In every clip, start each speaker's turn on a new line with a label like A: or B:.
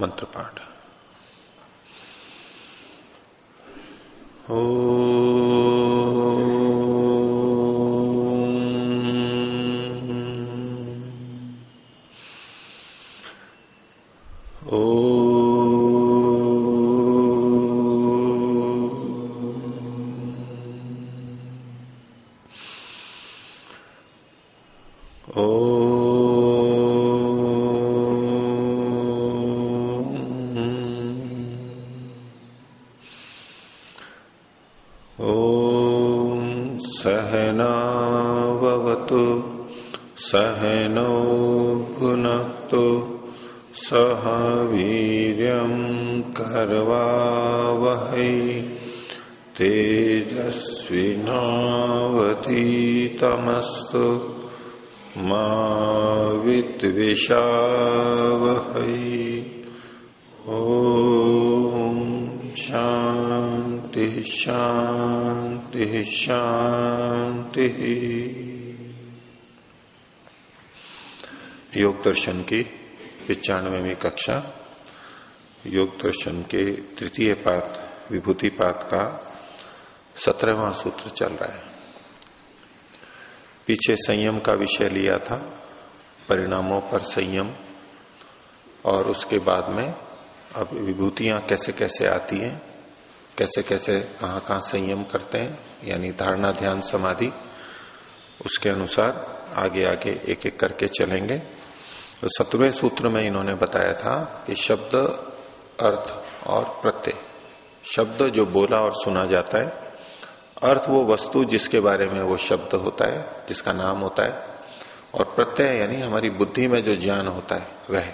A: मंत्र पाठ ओ दर्शन की पिचानवेवी कक्षा, योग दर्शन के तृतीय पाठ विभूति पाठ का सत्रहवा सूत्र चल रहा है। पीछे संयम का विषय लिया था, परिणामों पर संयम, और उसके बाद में अब विभूतियाँ कैसे कैसे आती हैं कैसे कैसे कहाँ कहाँ संयम करते हैं, यानी धारणा, ध्यान, समाधि, उसके अनुसार आगे आगे एक एक करके चलेंगे। तो सत्रहवें सूत्र में इन्होंने बताया था कि शब्द अर्थ और प्रत्यय। शब्द जो बोला और सुना जाता है, अर्थ वो वस्तु जिसके बारे में वो शब्द होता है, जिसका नाम होता है, और प्रत्यय यानी हमारी बुद्धि में जो ज्ञान होता है, वह।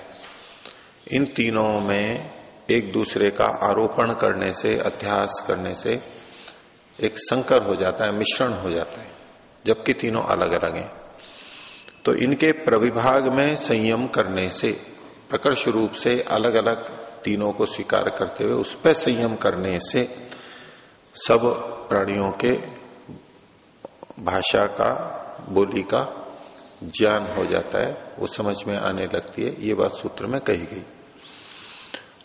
A: इन तीनों में एक दूसरे का आरोपण करने से, अध्यास करने से एक संकर हो जाता है, मिश्रण हो जाता है, जबकि तीनों अलग अलग हैं। तो इनके प्रविभाग में संयम करने से, प्रकर्ष रूप से अलग अलग तीनों को स्वीकार करते हुए उस पर संयम करने से सब प्राणियों के भाषा का, बोली का ज्ञान हो जाता है, वो समझ में आने लगती है, ये बात सूत्र में कही गई।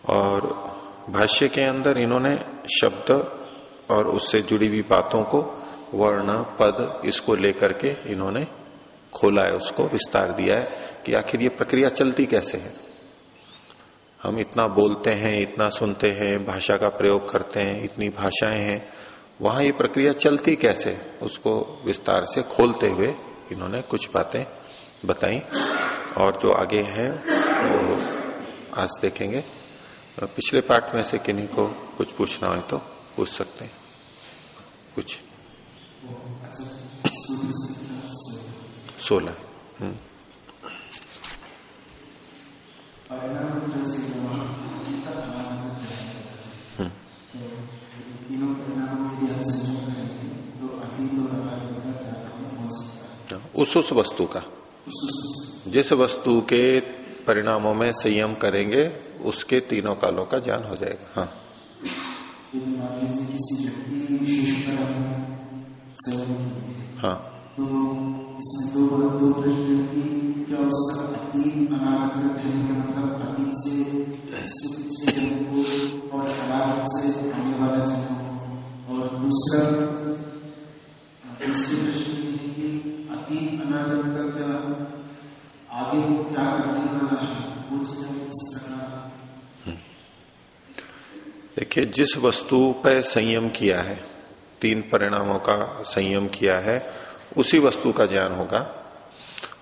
A: और भाष्य के अंदर इन्होंने शब्द और उससे जुड़ी हुई बातों को, वर्ण, पद, इसको लेकर के इन्होंने खोला है उसको, विस्तार दिया है कि आखिर ये प्रक्रिया चलती कैसे है। हम इतना बोलते हैं, इतना सुनते हैं, भाषा का प्रयोग करते हैं, इतनी भाषाएँ हैं, वहाँ ये प्रक्रिया चलती कैसे? उसको विस्तार से खोलते हुए इन्होंने कुछ बातें बताई। और जो आगे है, वो आज देखेंगे। पिछले पाठ में से किन्हीं को कुछ पूछना है तो पूछ सकते हैं। कुछ। सोलह। हम्म। उस उस वस्तु का। जिस वस्तु के परिणामों में संयम करेंगे उसके तीनों कालों का ज्ञान हो जाएगा। हाँ हाँ। तो इसमें दो दो प्रश्न क्या उसका अतीत अनागत कहने का मतलब अतीत से इससे पिछले जन्म को और अनागत से आने वाला जन्म को? और दूसरा, दूसरे प्रश्न अतीत अनागत का क्या आगे वो क्या करने वाला है? वो चीज़ प्रकार देखिए, जिस वस्तु पर संयम किया है, तीन परिणामों का संयम किया है उसी वस्तु का ज्ञान होगा।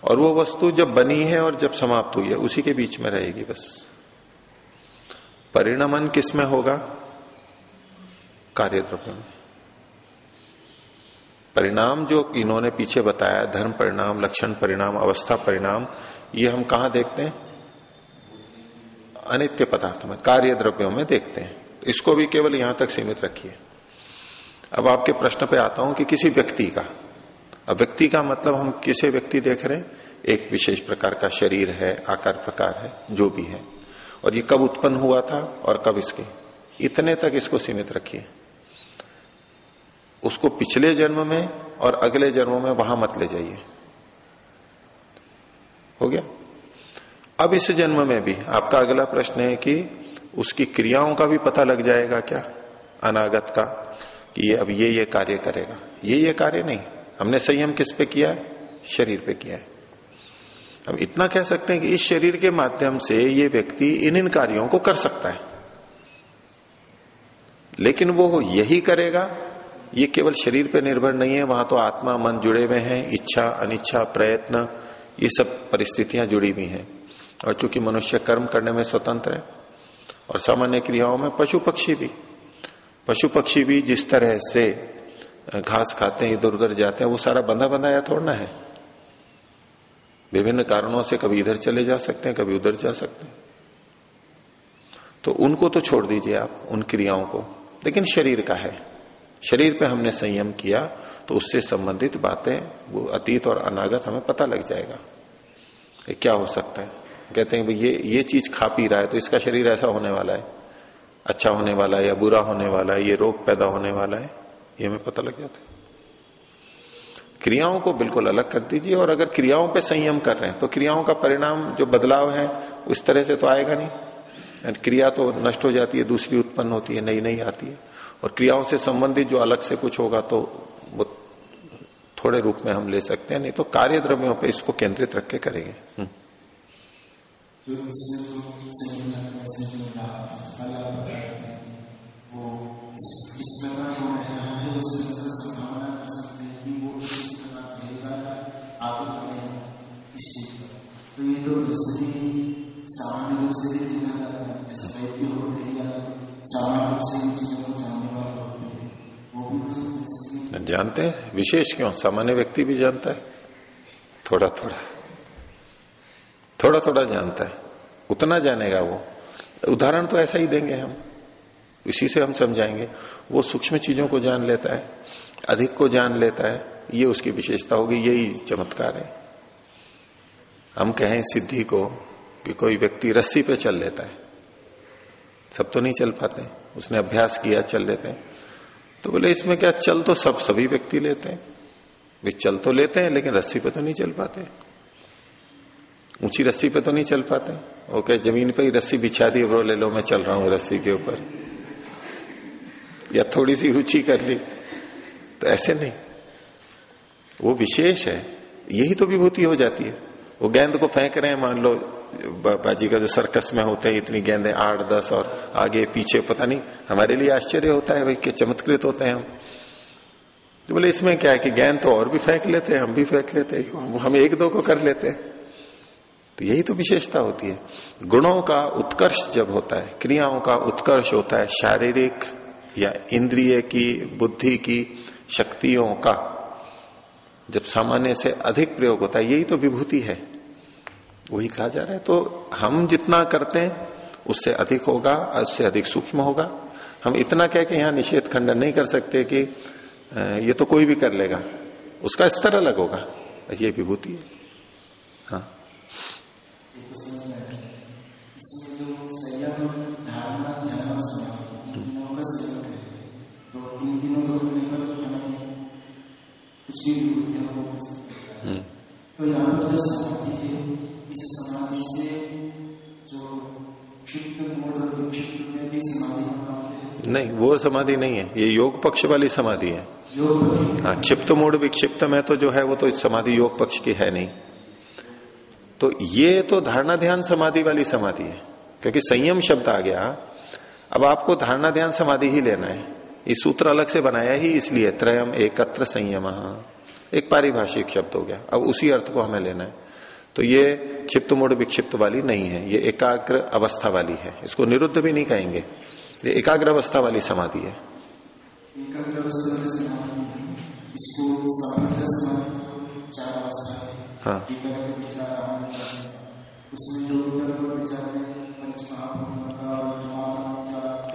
A: और वो वस्तु जब बनी है और जब समाप्त हुई है, उसी के बीच में रहेगी बस। परिणमन किसमें होगा? कार्य द्रव्य में। परिणाम जो इन्होंने पीछे बताया, धर्म परिणाम, लक्षण परिणाम, अवस्था परिणाम, ये हम कहा देखते हैं? अनित्य पदार्थ में कार्य द्रव्यों में देखते हैं। इसको भी केवल यहाँ तक सीमित रखिए। अब आपके प्रश्न पे आता हूँ कि किसी व्यक्ति का व्यक्ति का मतलब हम किसे व्यक्ति देख रहे हैं? एक विशेष प्रकार का शरीर है, आकार प्रकार है, जो भी है। और ये कब उत्पन्न हुआ था और कब इसके? इतने तक इसको सीमित रखिए। उसको पिछले जन्म में और अगले जन्म में वहाँ मत ले जाइए। हो गया? अब इस जन्म में भी आपका अगला प्रश्न है कि उसकी क्रियाओं का भी पता लग जाएगा क्या? अनागत का, कि ये अब ये ये कार्य करेगा। ये ये कार्य नहीं। हमने संयम किस पे किया है? शरीर पे किया है। हम इतना कह सकते हैं कि इस शरीर के माध्यम से ये व्यक्ति इन इन कार्यों को कर सकता है। लेकिन वो यही करेगा, ये केवल शरीर पे निर्भर नहीं है, वहाँ तो आत्मा, मन जुड़े हुए हैं, इच्छा, अनिच्छा, प्रयत्न, ये सब परिस्थितियाँ जुड़ी हुई हैं। और चूँकि मनुष्य कर्म करने में स्वतंत्र है, और सामान्य क्रियाओं में पशु पक्षी भी, पशु पक्षी भी जिस तरह से घास खाते हैं, इधर उधर जाते हैं, वो सारा बंधा बंधाया थोड़ना है। विभिन्न कारणों से कभी इधर चले जा सकते हैं, कभी उधर जा सकते हैं। तो उनको तो छोड़ दीजिए आप, उन क्रियाओं को। लेकिन शरीर का है। शरीर पे हमने संयम किया तो उससे संबंधित बातें, वो अतीत और अनागत हमें पता लग जाएगा। ये क्या हो सकता है? कहते हैं, भाई ये ये चीज़ खा पी रहा है तो इसका शरीर ऐसा होने वाला है। अच्छा होने वाला है या बुरा होने वाला है, ये रोग पैदा होने वाला है। ये हमें पता लग जाता है क्रियाओं को बिल्कुल अलग कर दीजिए और अगर क्रियाओं पे संयम कर रहे हैं तो क्रियाओं का परिणाम जो बदलाव है उस तरह से तो आएगा नहीं क्रिया तो नष्ट हो जाती है दूसरी उत्पन्न होती है नई नई आती है और क्रियाओं से संबंधित जो अलग से कुछ होगा तो वो थोड़े रूप में हम ले सकते हैं नहीं तो कार्य द्रव्यों पर इसको केंद्रित रख के करेंगे जानते हैं? विशेष क्यों? सामान्य व्यक्ति भी जानता है? थोड़ा थोड़ा थोड़ा थोड़ा जानता है। उतना जानेगा वो। उदाहरण तो ऐसा ही देंगे हम। इसी से हम समझाएँगे। वो सूक्ष्म चीज़ों को जान लेता है, अधिक को जान लेता है, ये उसकी विशेषता होगी, यही चमत्कार है। हम कहें सिद्धि को कि कोई व्यक्ति रस्सी पे चल लेता है। सब तो नहीं चल पाते, उसने अभ्यास किया, चल लेते हैं। तो बोले, इसमें क्या चल तो सब, सभी व्यक्ति लेते हैं? वे चल तो लेते हैं, लेकिन रस्सी पे तो नहीं चल पाते। ऊँची रस्सी पे तो नहीं चल पाते। ओके ज़मीन पे ही रस्सी बिछा दी ब्रो ले लो, मैं चल रहा हूँ रस्सी के ऊपर। या थोड़ी सी ऊँची कर ली तो ऐसे नहीं। वो विशेष है। यही तो विभूति हो जाती है। वो गेंद को फेंक रहे हैं, मान लो बाजी का जो सर्कस में होते हैं, इतनी गेंदें आठ, दस और आगे, पीछे, पता नहीं। हमारे लिए आश्चर्य होता है भाई चमत्कृत होते हैं हम। तो बोले, इसमें क्या है कि गेंद तो और भी फेंक लेते हैं, हम भी फेंक लेते हैं हम एक दो को कर लेते हैं। तो यही तो विशेषता होती है। गुणों का उत्कर्ष जब होता है, क्रियाओं का उत्कर्ष होता है, शारीरिक या इंद्रिय की, बुद्धि की शक्तियों का जब सामान्य से अधिक प्रयोग होता है, यही तो विभूति है। वही कहा जा रहा है। तो हम जितना करते हैं, उससे अधिक होगा, उससे अधिक सूक्ष्म होगा। हम इतना कह के यहाँ निषेध खंडन नहीं कर सकते कि ये तो कोई भी कर लेगा। उसका स्तर अलग होगा। ये विभूति है। हाँ।
B: तो यहाँ पर जो समाधि है इस समाधि से जो क्षिप्त मूड में भी समाधि
A: नहीं, वो समाधि नहीं है। ये योग पक्ष वाली समाधि है। हाँ क्षिप्त मूड विक्षिप्त में तो जो है वो तो समाधि योग पक्ष की है नहीं। तो ये तो धारणा ध्यान समाधि वाली समाधि है, क्योंकि संयम शब्द आ गया। अब आपको धारणा ध्यान समाधि ही लेना है। ये सूत्र अलग से बनाया ही इसलिए त्रयम एकत्र संयम। एक पारिभाषिक शब्द हो गया। अब उसी अर्थ को हमें लेना है। तो ये क्षिप्त मूड विक्षिप्त वाली नहीं है। ये एकाग्र अवस्था वाली है। इसको निरुद्ध भी नहीं कहेंगे। ये एकाग्र अवस्था वाली समाधि है। हाँ।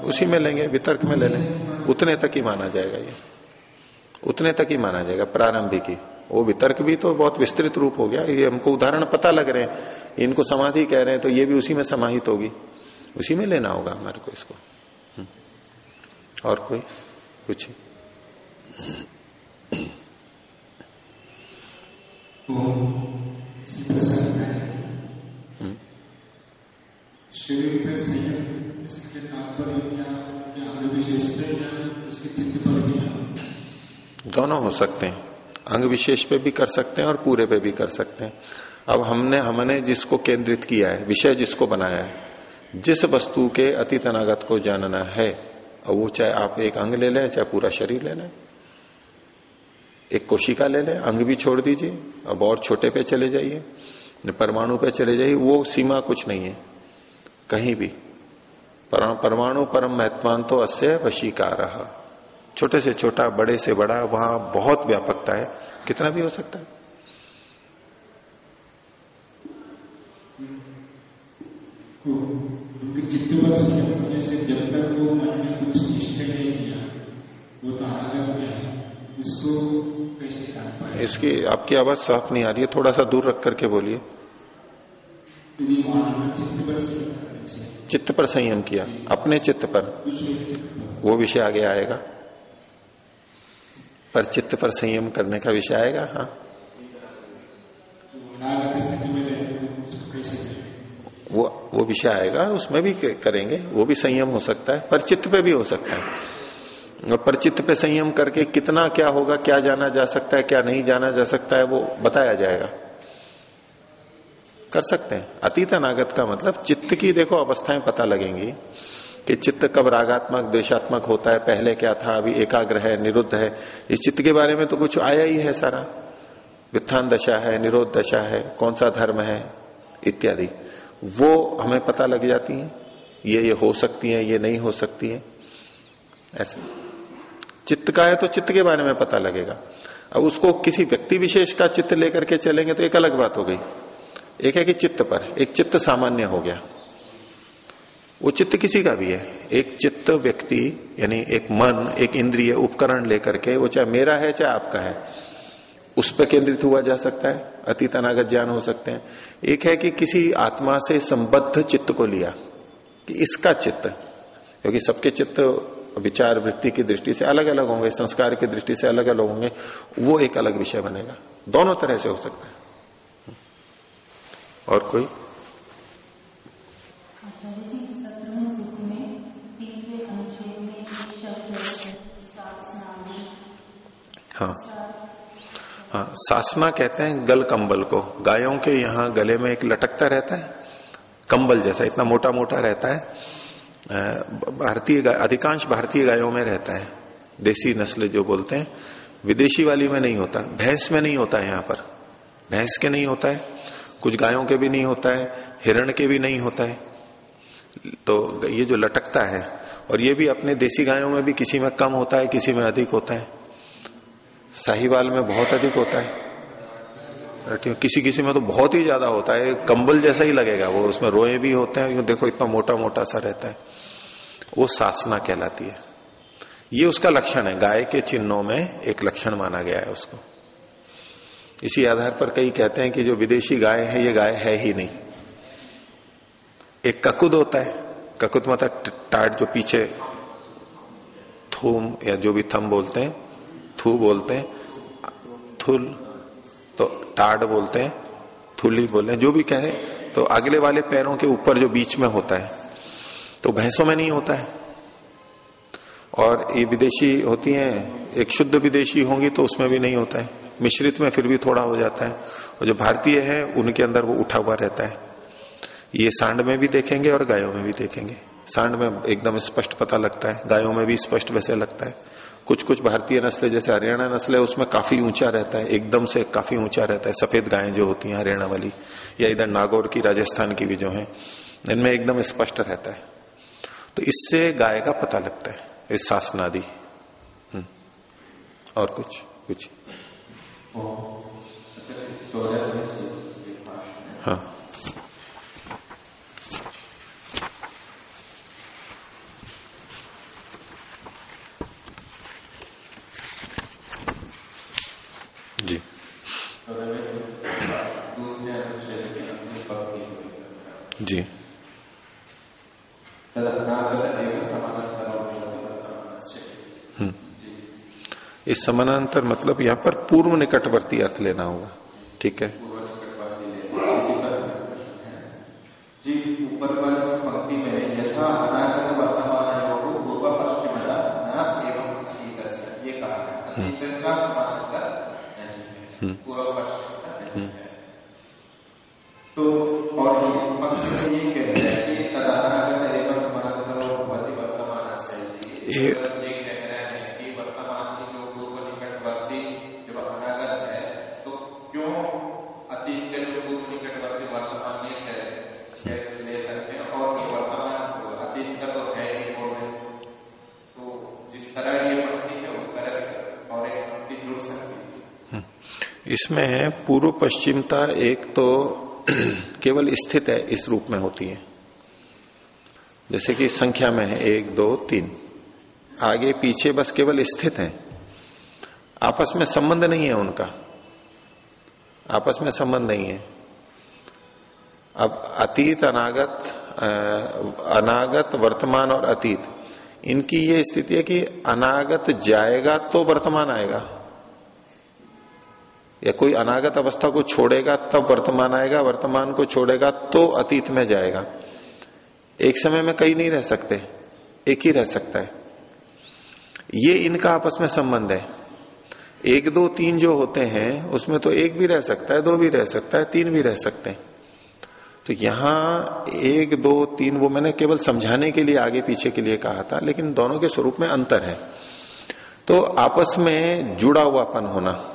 A: उसी में लेंगे वितर्क में ले लें। उतने तक ही माना जाएगा ये। उतने तक ही माना जाएगा प्रारंभिक ही। वो वितर्क भी तो बहुत विस्तृत रूप हो गया ये हमको उदाहरण पता लग रहे हैं इनको समाधि कह रहे हैं तो ये भी उसी में समाहित होगी। उसी में लेना होगा हमारे को इसको। हम्म। और कोई कुछ?
B: शरीर पे संयम इसके तात्पर्य क्या क्या अंग विशेष या उसके चित्त पर भी है
A: दोनों हो सकते हैं। अंग विशेष पे भी कर सकते हैं और पूरे पे भी कर सकते हैं। अब हमने हमने जिसको केंद्रित किया है, विषय जिसको बनाया है, जिस वस्तु के अतीत अनागत को जानना है, और वो चाहे आप एक अंग ले लें, चाहे पूरा शरीर ले लें, एक कोशिका ले लें, अंग भी छोड़ दीजिए, अब और छोटे पे चले जाइए परमाणु पे चले जाइए, वो सीमा कुछ नहीं है, कहीं भी। परमाणु परम महत्वान तो अस्य वशीकार। रहा छोटे से छोटा बड़े से बड़ा वहाँ बहुत व्यापकता है। कितना भी हो सकता है।
B: चित्त पर जैसे जब तक वो मन में कुछ निश्चय नहीं किया वो तो में है। उसको कैसे कर?
A: इसकी आपकी आवाज़ साफ़ नहीं आ रही है थोड़ा सा दूर रख करके बोलिए।
B: चित्त पर संयम करने से
A: चित्त पर संयम किया अपने चित्त पर। वो विषय आगे आएगा। पर चित्त पर संयम करने का विषय आएगा हाँ। वो वो विषय आएगा, उसमें भी करेंगे, वो भी संयम हो सकता है, पर चित्त पे भी हो सकता है। और पर चित्त पे संयम करके कितना क्या होगा, क्या जाना जा सकता है, क्या नहीं जाना जा सकता है, वो बताया जाएगा। कर सकते हैं। अतीत अनागत का मतलब चित्त की देखो, अवस्थाएँ पता लगेंगी। कि चित्त कब रागात्मक देशात्मक होता है? पहले क्या था? अभी एकाग्र है, निरुद्ध है। इस चित्त के बारे में तो कुछ आया ही है सारा। वित्थान दशा है, निरोध दशा है, कौन सा धर्म है, इत्यादि। वो हमें पता लग जाती है। ये ये हो सकती है, ये नहीं हो सकती है। ऐसे। चित्त का है तो चित्त के बारे में पता लगेगा। अब उसको किसी व्यक्ति विशेष का चित्त लेकर के चलेंगे तो एक अलग बात हो गई। एक है कि चित्त पर। एक चित्त सामान्य हो गया। वो चित्त किसी का भी है। एक चित्त व्यक्ति, यानी एक मन, एक इंद्रिय उपकरण लेकर के, वो चाहे मेरा है, चाहे आपका है, उस पर केंद्रित हुआ जा सकता है। अतीत, अनागत, ज्ञान हो सकते हैं। एक है कि किसी आत्मा से संबद्ध चित्त को लिया, कि इसका चित्त, क्योंकि सबके चित्त विचार, वृत्ति की दृष्टि से अलग अलग होंगे, संस्कार की दृष्टि से अलग अलग होंगे, वो एक अलग विषय बनेगा। दोनों तरह से हो सकता है। और कोई?
C: हाँ।
A: हाँ सासना कहते हैं गल कंबल को। गायों के यहाँ गले में एक लटकता रहता है। कंबल जैसा, इतना मोटा मोटा रहता है। भारतीय अधिकांश भारतीय गायों में रहता है। देसी नस्ल जो बोलते हैं, विदेशी वाली में नहीं होता। भैंस में नहीं होता है यहाँ पर। भैंस के नहीं होता है। कुछ गायों के भी नहीं होता है। हिरण के भी नहीं होता है। तो ये जो लटकता है, और ये भी अपने देसी गायों में भी किसी में कम होता है, किसी में अधिक होता है। साहिवाल में बहुत अधिक होता है। है, किसी किसी में तो बहुत ही ज़्यादा होता है। कंबल जैसा ही लगेगा वो उसमें रोए भी होते हैं यूँ देखो इतना मोटा मोटा सा रहता है। वो सासना कहलाती है। ये उसका लक्षण है। गाय के चिन्हों में एक लक्षण माना गया है उसको। इसी आधार पर कई कहते हैं कि जो विदेशी गाय है ये गाय है ही नहीं। एक ककुद होता है। ककुद मतलब टाट जो पीछे थूम या जो भी थम बोलते हैं थू बोलते हैं, थुल तो टाड बोलते हैं, थुली बोलते हैं, जो भी कहे तो अगले वाले पैरों के ऊपर जो बीच में होता है तो भैंसों में नहीं होता है। और ये विदेशी होती हैं, एक शुद्ध विदेशी होंगी तो उसमें भी नहीं होता है, मिश्रित में फिर भी थोड़ा हो जाता है। और जो भारतीय है, उनके अंदर वो उठा हुआ रहता है। ये सांड में भी देखेंगे और गायों में भी देखेंगे। सांड में एकदम स्पष्ट पता लगता है, गायों में भी स्पष्ट वैसे लगता है। कुछ कुछ भारतीय नस्ल जैसे हरियाणा नस्ल है उसमें काफ़ी ऊँचा रहता है एकदम से काफ़ी ऊँचा रहता है। सफ़ेद गायें जो होती हैं हरियाणा वाली या इधर नागौर की राजस्थान की भी जो है इनमें एकदम स्पष्ट रहता है। तो इससे गाय का पता लगता है इस शासनादि। हम्म। और कुछ? कुछ? हाँ जी जी। हम्म। इस समानांतर मतलब यहाँ पर पूर्व निकटवर्ती अर्थ लेना होगा। ठीक है? इसमें पूर्व पश्चिमता एक तो केवल स्थित है, इस रूप में होती है। जैसे कि संख्या में है, एक, दो, तीन। आगे, पीछे बस केवल स्थित है। आपस में संबंध नहीं है उनका। आपस में संबंध नहीं है। अब अतीत, अनागत अनागत, वर्तमान और अतीत। इनकी ये स्थिति है कि अनागत जाएगा तो वर्तमान आएगा। या कोई अनागत अवस्था को छोड़ेगा, तब वर्तमान आएगा, वर्तमान को छोड़ेगा तो अतीत में जाएगा। एक समय में कई नहीं रह सकते, एक ही रह सकता है। ये इनका आपस में संबंध है। एक, दो, तीन जो होते हैं, उसमें तो एक भी रह सकता है, दो भी रह सकता है, तीन भी रह सकते हैं। तो यहाँ एक, दो, तीन, वो मैंने केवल समझाने के लिए आगे पीछे के लिए कहा था, लेकिन दोनों के स्वरूप में अंतर है। तो आपस में जुड़ा हुआपन होना।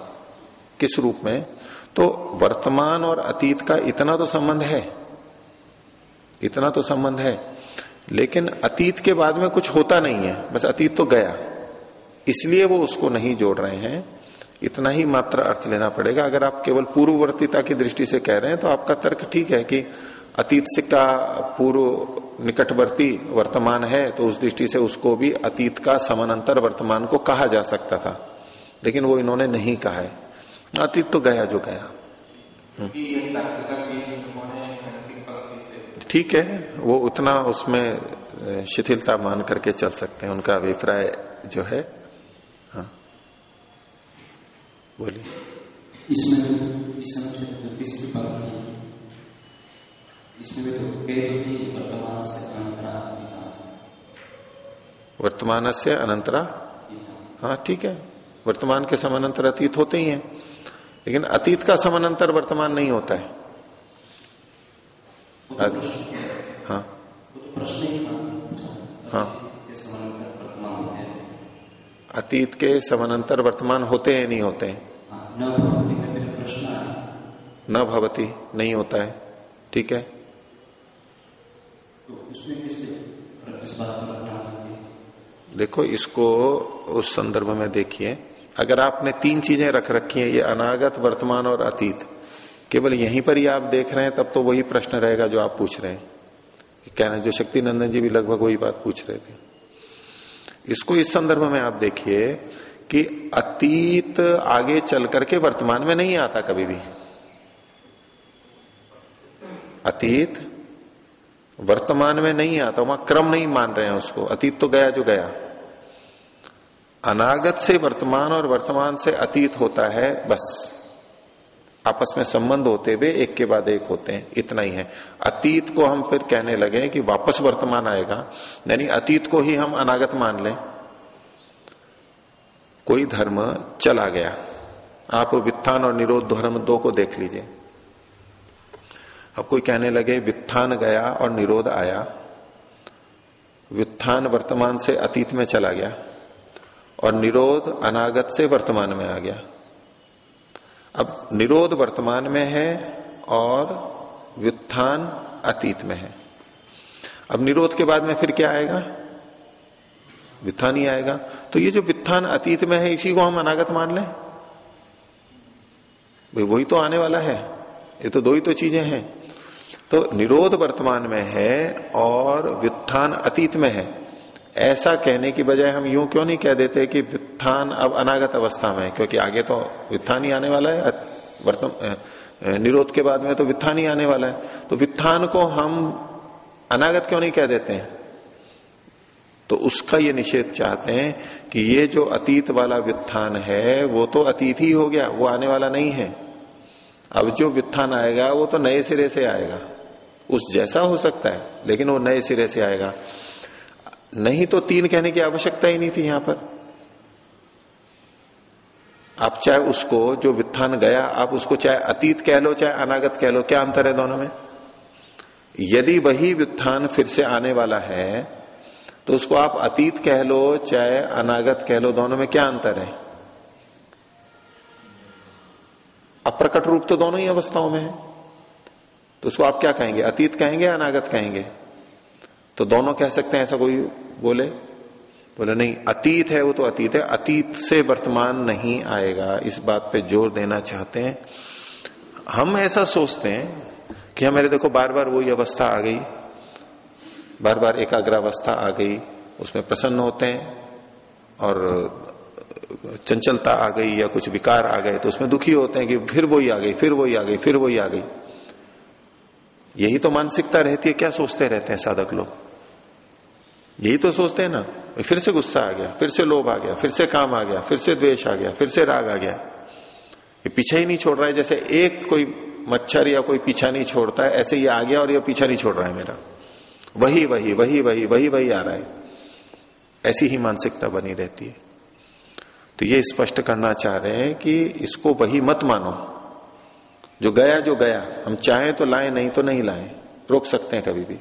A: किस रूप में? तो वर्तमान और अतीत का इतना तो संबंध है। इतना तो संबंध है। लेकिन अतीत के बाद में कुछ होता नहीं है। बस अतीत तो गया। इसलिए वो उसको नहीं जोड़ रहे हैं। इतना ही मात्र अर्थ लेना पड़ेगा। अगर आप केवल पूर्ववर्तीता की दृष्टि से कह रहे हैं तो आपका तर्क ठीक है कि अतीत से का पूर्व निकटवर्ती वर्तमान है तो उस दृष्टि से उसको भी अतीत का समानांतर वर्तमान को कहा जा सकता था। लेकिन वो इन्होंने नहीं कहा है। अतीत तो गया जो गया। ठीक है वो उतना उसमें शिथिलता मान करके चल सकते हैं उनका अभिप्राय जो है। हाँ। बोलिए।
B: इसमें तो तो वर्तमान से अनंतरा
A: हाँ ठीक है। वर्तमान के समानांतर अतीत होते ही हैं। लेकिन अतीत का समानांतर वर्तमान नहीं होता है। हाँ। हाँ। अतीत के समानांतर वर्तमान होते हैं। नहीं होते? हैं न भवती नहीं होता है। ठीक है? देखो इसको उस संदर्भ में देखिए। अगर आपने तीन चीज़ें रख रखी हैं, ये अनागत, वर्तमान और अतीत, केवल यहीं पर ही आप देख रहे हैं, तब तो वही प्रश्न रहेगा जो आप पूछ रहे हैं। कहना जो शक्ति नंदन जी भी लगभग वही बात पूछ रहे थे। इसको इस संदर्भ में आप देखिए कि अतीत आगे चल करके वर्तमान में नहीं आता कभी भी। अतीत वर्तमान में नहीं आता, वहाँ क्रम नहीं मान रहे हैं उसको। अतीत तो गया जो गया। अनागत से वर्तमान और वर्तमान से अतीत होता है, बस। आपस में संबंध होते हुए एक के बाद एक होते हैं, इतना ही है। अतीत को हम फिर कहने लगे कि वापस वर्तमान आएगा, यानी अतीत को ही हम अनागत मान लें। कोई धर्म चला गया। आप वित्थान और निरोध धर्म दो को देख लीजिए। अब कोई कहने लगे वित्थान गया और निरोध आया। वित्थान वर्तमान से अतीत में चला गया। और निरोध अनागत से वर्तमान में आ गया। अब निरोध वर्तमान में है और व्युत्थान अतीत में है। अब निरोध के बाद में फिर क्या आएगा? वित्थान ही आएगा। तो ये जो वित्थान अतीत में है, इसी को हम अनागत मान लें। भाई, वही तो आने वाला है। ये तो दो ही तो चीज़ें हैं। तो निरोध वर्तमान में है और व्युत्थान अतीत में है। ऐसा कहने की बजाय हम यूँ क्यों नहीं कह देते कि वित्थान अब अनागत अवस्था में है? क्योंकि आगे तो वित्थान ही आने वाला है वर्तमान निरोध के बाद में तो वित्थान ही आने वाला है। तो वित्थान को हम अनागत क्यों नहीं कह देते हैं? तो उसका ये निषेध चाहते हैं कि ये जो अतीत वाला वित्थान है, वो तो अतीत ही हो गया, वो आने वाला नहीं है। अब जो वित्थान आएगा, वो तो नए सिरे से आएगा। उस जैसा हो सकता है, लेकिन वो नए सिरे से आएगा। नहीं तो तीन कहने की आवश्यकता ही नहीं थी यहाँ पर। आप चाहे उसको, जो वित्थान गया, आप उसको चाहे अतीत कह लो, चाहे अनागत कह लो, क्या अंतर है दोनों में? यदि वही व्युत्थान फिर से आने वाला है तो उसको आप अतीत कह लो, चाहे अनागत कह लो, दोनों में क्या अंतर है? अप्रकट रूप तो दोनों ही अवस्थाओं में है। तो उसको आप क्या कहेंगे? अतीत कहेंगे अनागत कहेंगे? तो दोनों कह सकते हैं, ऐसा कोई बोले? बोले, नहीं, अतीत है वो तो अतीत है, अतीत से वर्तमान नहीं आएगा, इस बात पे ज़ोर देना चाहते हैं। हम ऐसा सोचते हैं कि हमारे देखो बार बार वही अवस्था आ गई बार बार एकाग्रावस्था आ गई, उसमें प्रसन्न होते हैं और चंचलता आ गई या कुछ विकार आ गए तो उसमें दुखी होते हैं कि फिर वही आ गई, फिर वही आ गई, फिर वही आ गई। यही तो मानसिकता रहती है, क्या सोचते रहते हैं साधक लोग? यही तो सोचते हैं ना। फिर से गुस्सा आ गया, फिर से लोभ आ गया, फिर से काम आ गया, फिर से द्वेष आ गया, फिर से राग आ गया। ये पीछे ही नहीं छोड़ रहा है, जैसे एक कोई मच्छर या कोई पीछा नहीं छोड़ता है, ऐसे ही आ गया और ये पीछा नहीं छोड़ रहा है मेरा। वही वही वही वही वही वही आ रहा है। ऐसी ही मानसिकता बनी रहती है। तो ये स्पष्ट करना चाह रहे हैं कि इसको वही मत मानो। जो गया जो गया। हम चाहें तो लाएँ, नहीं तो नहीं लाएँ। रोक सकते हैं कभी भी।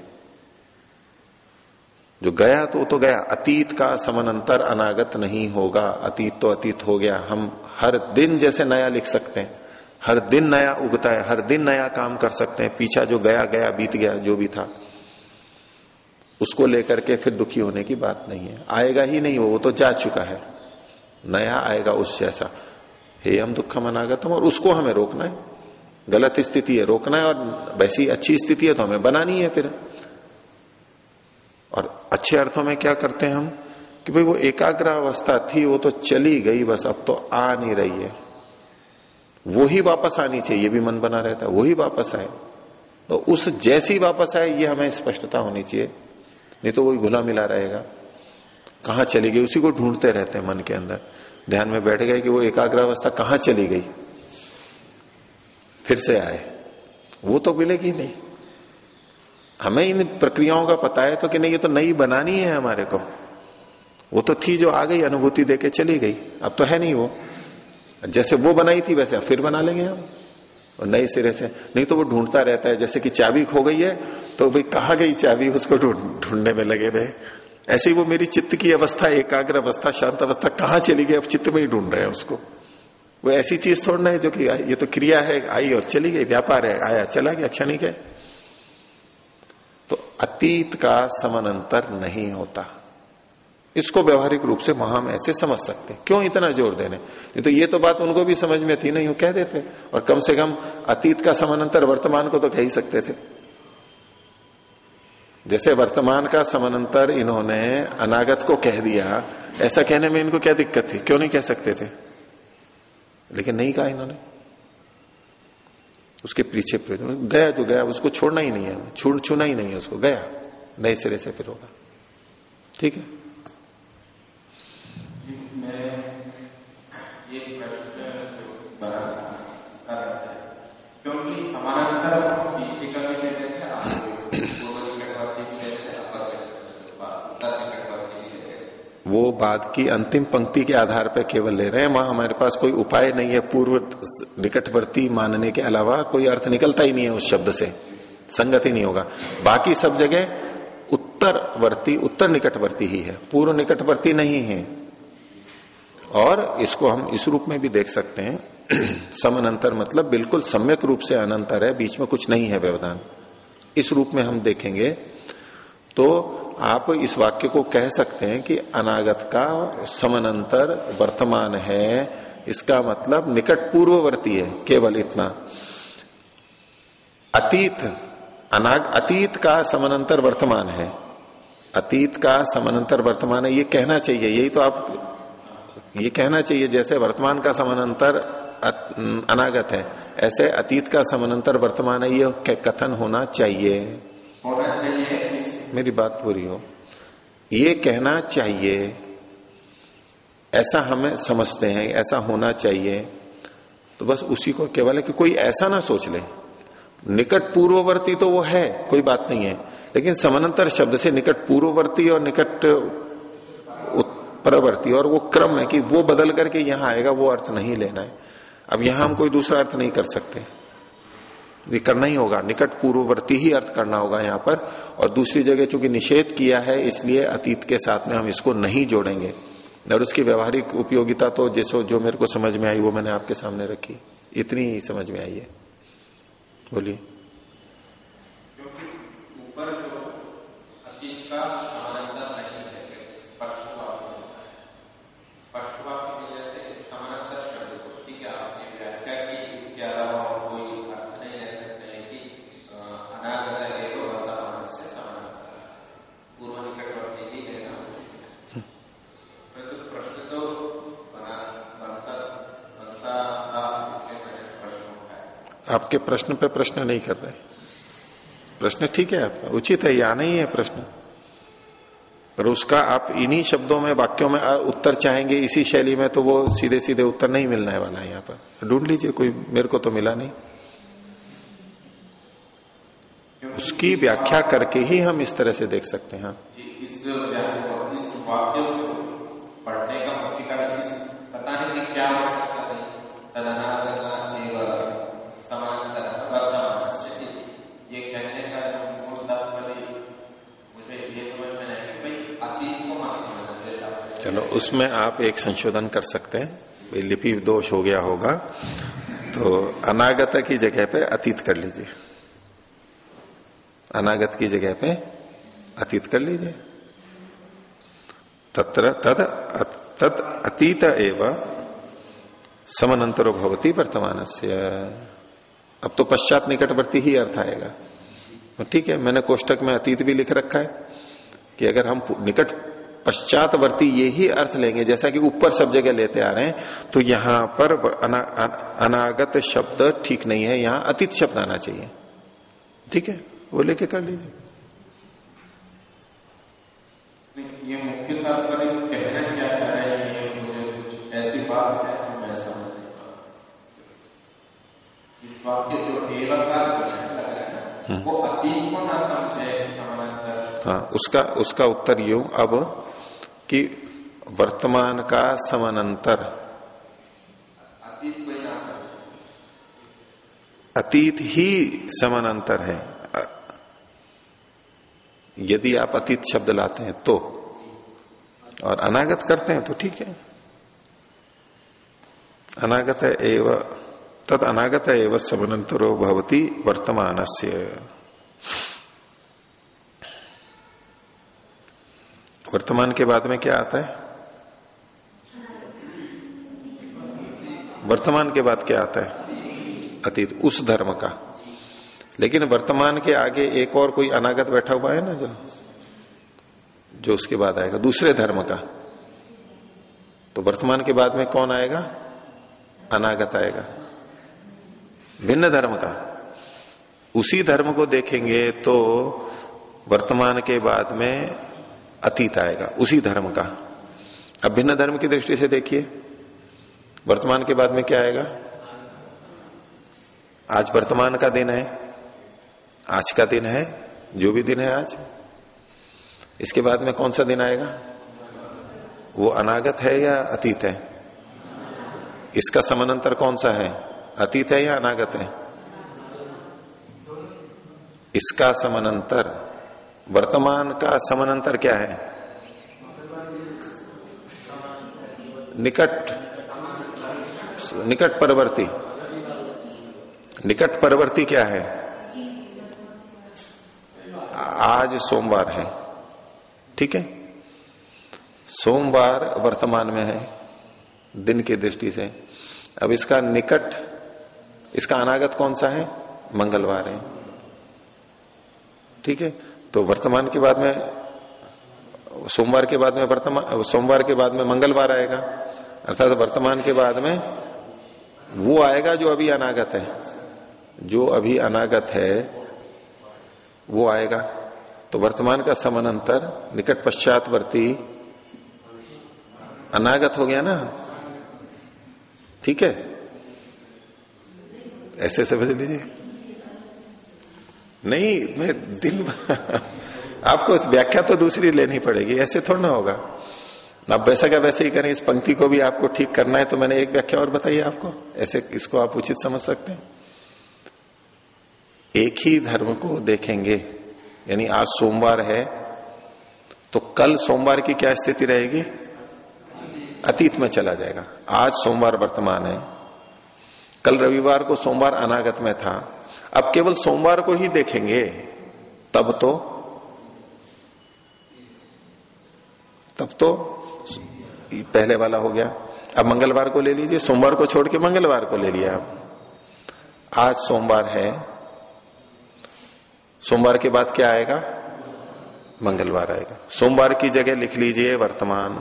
A: जो गया तो वो तो गया। अतीत का समनंतर अनागत नहीं होगा। अतीत तो अतीत हो गया। हम हर दिन जैसे नया लिख सकते हैं। हर दिन नया उगता है। हर दिन नया काम कर सकते हैं। पीछा जो गया गया, बीत गया, जो भी था। उसको लेकर के फिर दुखी होने की बात नहीं है। आएगा ही नहीं वो। तो जा चुका है। नया आएगा उस जैसा। हे, हम दुखम अनागतम और उसको हमें रोकना है। गलत स्थिति है। रोकना है और वैसी अच्छी स्थिति है तो हमें बनानी है फिर। और अच्छे अर्थों में क्या करते हैं हम? कि भाई वो एकाग्र अवस्था थी, वो तो चली गई बस, अब तो आ नहीं रही है। वो ही वापस आनी चाहिए, ये भी मन बना रहता है वही वापस आए। तो उस जैसी वापस आए, ये हमें स्पष्टता होनी चाहिए, नहीं तो वही घुला मिला रहेगा। कहा चली गई? उसी को ढूंढते रहते हैं मन के अंदर। ध्यान में बैठ गए कि वो एकाग्र अवस्था कहाँ चली गई? फिर से आए। वो तो मिलेगी नहीं। हमें इन प्रक्रियाओं का पता है तो कि नहीं, ये तो नई बनानी है हमारे को। वो तो थी जो आ गई, अनुभूति देके चली गई। अब तो है नहीं वो। जैसे वो बनाई थी, वैसे फिर बना लेंगे हम। और नए सिरे से। नहीं तो वो ढूंढता रहता है, जैसे कि चाबी खो गई है तो भाई कहा गई चाबी, उसको ढूँढने में लगे रहे ऐसे ही वो मेरी चित्त की अवस्था, एकाग्र अवस्था, शांत अवस्था कहाँ चली गई, अब चित्त में ही ढूंढ रहे हैं उसको। वो ऐसी चीज़ थोड़ना है जो कि, ये तो क्रिया है, आई और चली गई, व्यापार है, आया, चला गया, क्षणिक है। अतीत का समानांतर नहीं होता। इसको व्यवहारिक रूप से वहाँ हम ऐसे समझ सकते क्यों इतना ज़ोर देने नहीं तो ये तो बात उनको भी समझ में थी नहीं कह देते और कम से कम अतीत का समानांतर वर्तमान को तो कह ही सकते थे। जैसे वर्तमान का समानांतर इन्होंने अनागत को कह दिया, ऐसा कहने में इनको क्या दिक्कत थी? क्यों नहीं कह सकते थे? लेकिन नहीं कहा इन्होंने। उसके पीछे गया जो गया, उसको छोड़ना ही नहीं है। छू छूना ही नहीं है उसको, गया। नए सिरे से फिर होगा। ठीक है? वो बात की अंतिम पंक्ति के आधार पर केवल ले रहे हैं। वहाँ हमारे पास कोई उपाय नहीं है पूर्व निकटवर्ती मानने के अलावा, कोई अर्थ निकलता ही नहीं है उस शब्द से। संगत ही नहीं होगा। बाकी सब जगह उत्तरवर्ती, उत्तर निकटवर्ती ही है। पूर्व निकटवर्ती नहीं है। और इसको हम इस रूप में भी देख सकते हैं। समअनंतर मतलब बिल्कुल सम्यक रूप से अनंतर है, बीच में कुछ नहीं है व्यवधान। इस रूप में हम देखेंगे तो आप इस वाक्य को कह सकते हैं कि अनागत का समानांतर वर्तमान है। इसका मतलब निकट पूर्ववर्ती है, केवल इतना। अतीत, अनाग, अतीत का समानांतर वर्तमान है। अतीत का समानांतर वर्तमान है, ये कहना चाहिए। यही तो आप, ये कहना चाहिए जैसे वर्तमान का समानांतर अनागत है, ऐसे अतीत का समानांतर वर्तमान है, ये कथन होना चाहिए।
D: होना चाहिए।
A: मेरी बात पूरी हो, ये कहना चाहिए, ऐसा हमें समझते हैं, ऐसा होना चाहिए तो बस उसी को केवल है कि कोई ऐसा ना सोच ले। निकट पूर्ववर्ती तो वो है, कोई बात नहीं है, लेकिन समानांतर शब्द से निकट पूर्ववर्ती और निकट परवर्ती, और वो क्रम है कि वो बदल करके यहाँ आएगा, वो अर्थ नहीं लेना है। अब यहाँ हम कोई दूसरा अर्थ नहीं कर सकते। करना ही होगा। निकट पूर्ववर्ती ही अर्थ करना होगा यहाँ पर। और दूसरी जगह चूँकि निषेध किया है, इसलिए अतीत के साथ में हम इसको नहीं जोड़ेंगे। और उसकी व्यवहारिक उपयोगिता तो जैसो जो मेरे को समझ में आई, वो मैंने आपके सामने रखी। इतनी ही समझ में आई है। बोलिए।
D: ऊपर जो अतीत का
A: आपके प्रश्न पे प्रश्न नहीं कर रहे। प्रश्न ठीक है आपका उचित है, या नहीं है प्रश्न। पर उसका आप इन्हीं शब्दों में, वाक्यों में उत्तर चाहेंगे, इसी शैली में तो वो सीधे सीधे उत्तर नहीं मिलने वाला है यहाँ पर। ढूंढ लीजिए, कोई मेरे को तो मिला नहीं। उसकी व्याख्या करके ही हम इस तरह से देख सकते हैं। हाँ।
D: इस
A: उसमें आप एक संशोधन कर सकते हैं। लिपि दोष हो गया होगा। तो अनागत की जगह पे अतीत कर लीजिए। अनागत की जगह पे अतीत कर लीजिए। तत्र तद तद अतीत एवं समनंतरो भवती वर्तमान से अब तो पश्चात निकटवर्ती ही अर्थ आएगा। ठीक है, मैंने कोष्टक में अतीत भी लिख रखा है कि अगर हम निकट पश्चातवर्ती ये ही अर्थ लेंगे। जैसा कि ऊपर सब जगह लेते आ रहे हैं तो यहाँ पर अना, अनागत शब्द ठीक नहीं है। यहाँ अतीत शब्द आना चाहिए। ठीक है? वो लेके कर लीजिए।
D: ये मुख्य कहना क्या चाह रहे हैं ये मुझे कुछ ऐसी बात है मैं समझ नहीं पा इस वाक्य जो एवकार जो है लगाया वो अतीत को ना समझे समानांतर।
A: हाँ उसका उसका उत्तर यूँ अब कि वर्तमान का समानांतर।
D: अतीत ही
A: समानांतर है। यदि आप अतीत शब्द लाते हैं तो और अनागत करते हैं तो ठीक है। अनागत एव, तद अनागत एव समानांतरो भवती वर्तमान से वर्तमान के बाद में क्या आता है? वर्तमान के बाद क्या आता है? अतीत, उस धर्म का। लेकिन वर्तमान के आगे एक और कोई अनागत बैठा हुआ है ना जो? जो उसके बाद आएगा, दूसरे धर्म का। तो वर्तमान के बाद में कौन आएगा? अनागत आएगा। भिन्न धर्म का। उसी धर्म को देखेंगे तो वर्तमान के बाद में अतीत आएगा, उसी धर्म का। अब भिन्न धर्म की दृष्टि से देखिए, वर्तमान के बाद में क्या आएगा? आज वर्तमान का दिन है, आज का दिन है, जो भी दिन है आज। इसके बाद में कौन सा दिन आएगा? वो अनागत है या अतीत है? इसका समानांतर कौन सा है? अतीत है या अनागत है? इसका समानांतर। वर्तमान का समानांतर क्या है? निकट निकट परवर्ती। निकट परवर्ती क्या है? आज सोमवार है। ठीक है? सोमवार वर्तमान में है, दिन की दृष्टि से। अब इसका निकट, इसका अनागत कौन सा है? मंगलवार है। ठीक है? तो वर्तमान के बाद में, सोमवार के बाद में वर्तमान, सोमवार के बाद में मंगलवार आएगा। अर्थात वर्तमान के बाद में वो आएगा जो अभी अनागत है। जो अभी अनागत है, वो आएगा। तो वर्तमान का समानांतर, निकट पश्चातवर्ती अनागत हो गया ना? ठीक है? ऐसे समझ लीजिए। नहीं, मैं दिन आपको व्याख्या तो दूसरी लेनी पड़ेगी, ऐसे थोड़ा ना होगा। आप वैसा का वैसे ही करें, इस पंक्ति को भी आपको ठीक करना है तो मैंने एक व्याख्या और बताइए आपको, ऐसे इसको आप उचित समझ सकते हैं। एक ही धर्म को देखेंगे, यानी आज सोमवार है तो कल सोमवार की क्या स्थिति रहेगी? अतीत में चला जाएगा। आज सोमवार वर्तमान है, कल रविवार को सोमवार अनागत में था अब केवल सोमवार को ही देखेंगे, तब तो तब तो पहले वाला हो गया। अब मंगलवार को ले लीजिए, सोमवार को छोड़ के मंगलवार को ले लिया आप। आज सोमवार है, सोमवार के बाद क्या आएगा? मंगलवार आएगा। सोमवार की जगह लिख लीजिए वर्तमान,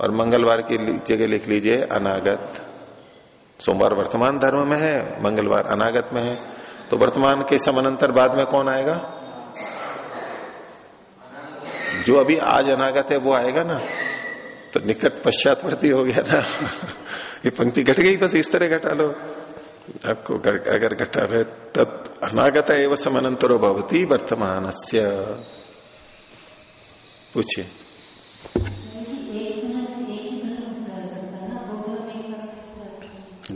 A: और मंगलवार की जगह लिख लीजिए अनागत। सोमवार वर्तमान धर्म में है, मंगलवार अनागत में है तो वर्तमान के समानांतर बाद में कौन आएगा? जो अभी आज अनागत है, वो आएगा ना? तो निकट पश्चातवर्ती हो गया ना? ये पंक्ति घट गई, बस इस तरह घटा लो। आपको अगर घटा रहे, तत् अनागत एवं समानांतरो वर्तमान पूछिए।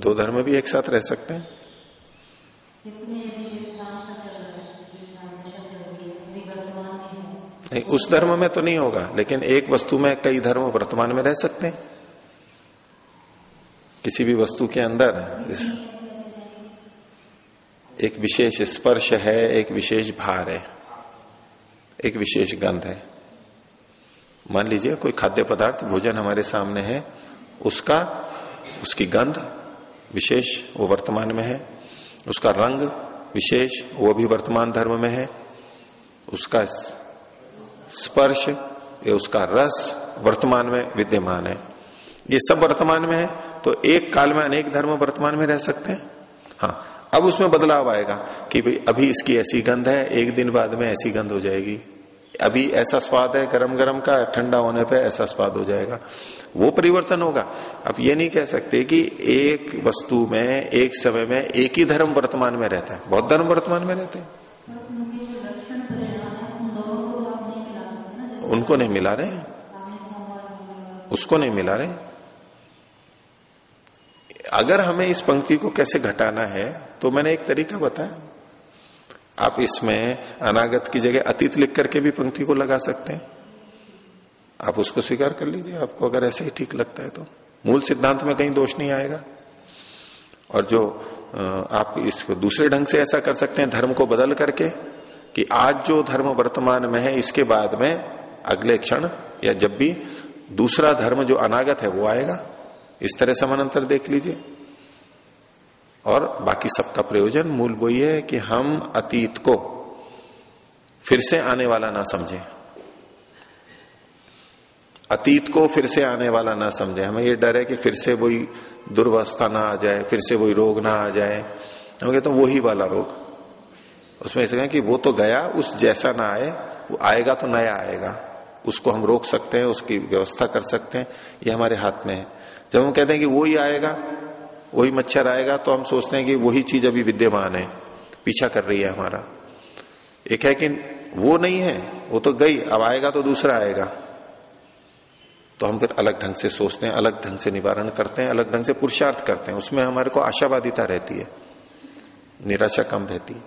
A: दो धर्म भी एक साथ रह सकते हैं। नहीं, उस धर्म में तो नहीं होगा, लेकिन एक वस्तु में कई धर्म वर्तमान में रह सकते हैं। किसी भी वस्तु के अंदर इस एक विशेष स्पर्श है, एक विशेष भार है, एक विशेष गंध है। मान लीजिए कोई खाद्य पदार्थ, भोजन हमारे सामने है, उसका, उसकी गंध विशेष, वो वर्तमान में है। उसका रंग विशेष, वो भी वर्तमान धर्म में है। उसका स्पर्श, या उसका रस वर्तमान में विद्यमान है। ये सब वर्तमान में है तो एक काल में अनेक धर्म वर्तमान में रह सकते हैं। हाँ अब उसमें बदलाव आएगा कि भाई अभी इसकी ऐसी गंध है, एक दिन बाद में ऐसी गंध हो जाएगी। अभी ऐसा स्वाद है गरम गरम का, ठंडा होने पे ऐसा स्वाद हो जाएगा। वो परिवर्तन होगा। अब ये नहीं कह सकते कि एक वस्तु में, एक समय में, एक ही धर्म वर्तमान में रहता है। बहुत धर्म वर्तमान में रहते हैं। उनको नहीं मिला रहे उसको नहीं मिला रहे अगर हमें इस पंक्ति को कैसे घटाना है तो मैंने एक तरीका बताया। आप इसमें अनागत की जगह अतीत लिख करके भी पंक्ति को लगा सकते हैं। आप उसको स्वीकार कर लीजिए, आपको अगर ऐसे ही ठीक लगता है तो। मूल सिद्धांत में कहीं दोष नहीं आएगा। और जो आप इसको दूसरे ढंग से ऐसा कर सकते हैं, धर्म को बदल करके, कि आज जो धर्म वर्तमान में है, इसके बाद में अगले क्षण, या जब भी दूसरा धर्म जो अनागत है, वो आएगा। इस तरह समानांतर देख लीजिए। और बाकी सबका प्रयोजन मूल वही है कि हम अतीत को फिर से आने वाला ना समझें। अतीत को फिर से आने वाला ना समझे। हमें ये डर है कि फिर से वही दुर्वस्था ना आ जाए, फिर से वही रोग ना आ जाए। हम कहते हैं वही वाला रोग। उसमें ऐसे कि वो तो गया, उस जैसा ना आए, वो आएगा तो नया आएगा। उसको हम रोक सकते हैं, उसकी व्यवस्था कर सकते हैं, ये हमारे हाथ में है। जब हम कहते हैं कि वो ही आएगा वही मच्छर आएगा तो हम सोचते हैं कि वही चीज़ अभी विद्यमान है, पीछा कर रही है हमारा। एक है कि वो नहीं है, वो तो गई, अब आएगा तो दूसरा आएगा। तो हम फिर अलग ढंग से सोचते हैं, अलग ढंग से निवारण करते हैं, अलग ढंग से पुरुषार्थ करते हैं। उसमें हमारे को आशावादिता रहती है, निराशा कम रहती है।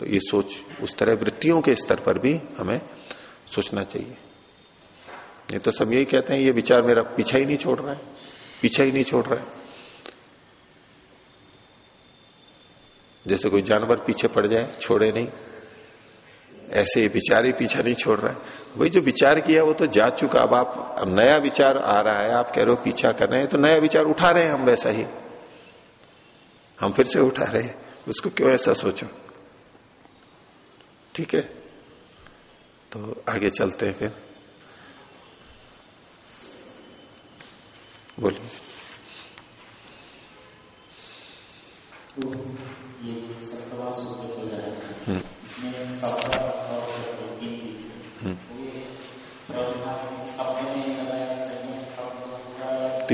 A: तो ये सोच, उस तरह वृत्तियों के स्तर पर भी हमें सोचना चाहिए। नहीं तो सब यही कहते हैं, ये विचार मेरा पीछा ही नहीं छोड़ रहा है, पीछा ही नहीं छोड़ रहा है। जैसे कोई जानवर पीछे पड़ जाए, छोड़े नहीं। ऐसे विचार ही पीछा नहीं छोड़ रहा। है वही जो विचार किया, वो तो जा चुका। अब आप, अब नया विचार आ रहा है। आप कह रहे हो पीछा कर रहे हैं तो नया विचार उठा रहे हैं हम वैसा ही। हम फिर से उठा रहे हैं। उसको क्यों ऐसा सोचो? ठीक है? तो आगे चलते हैं फिर। बोलिए।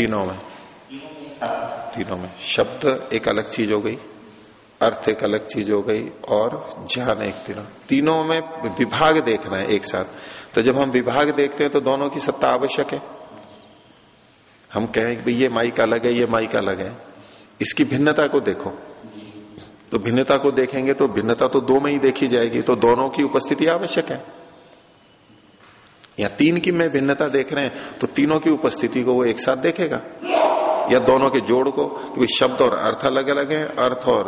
A: तीनों में। तीनों में। शब्द एक अलग चीज़ हो गई, अर्थ एक अलग चीज़ हो गई और ज्ञान एक तीनों। तीनों में विभाग देखना है एक साथ। तो जब हम विभाग देखते हैं तो दोनों की सत्ता आवश्यक है। हम कहें कि ये माइक अलग है, ये माइक अलग है। इसकी भिन्नता को देखो। तो भिन्नता को देखेंगे तो भिन्नता तो दो में ही देखी जाएगी तो दोनों की उपस्थिति आवश्यक है। या तीन की में भिन्नता देख रहे हैं तो तीनों की उपस्थिति को वो एक साथ देखेगा? या दोनों के जोड़ को? क्योंकि शब्द और अर्थ अलग अलग है, अर्थ और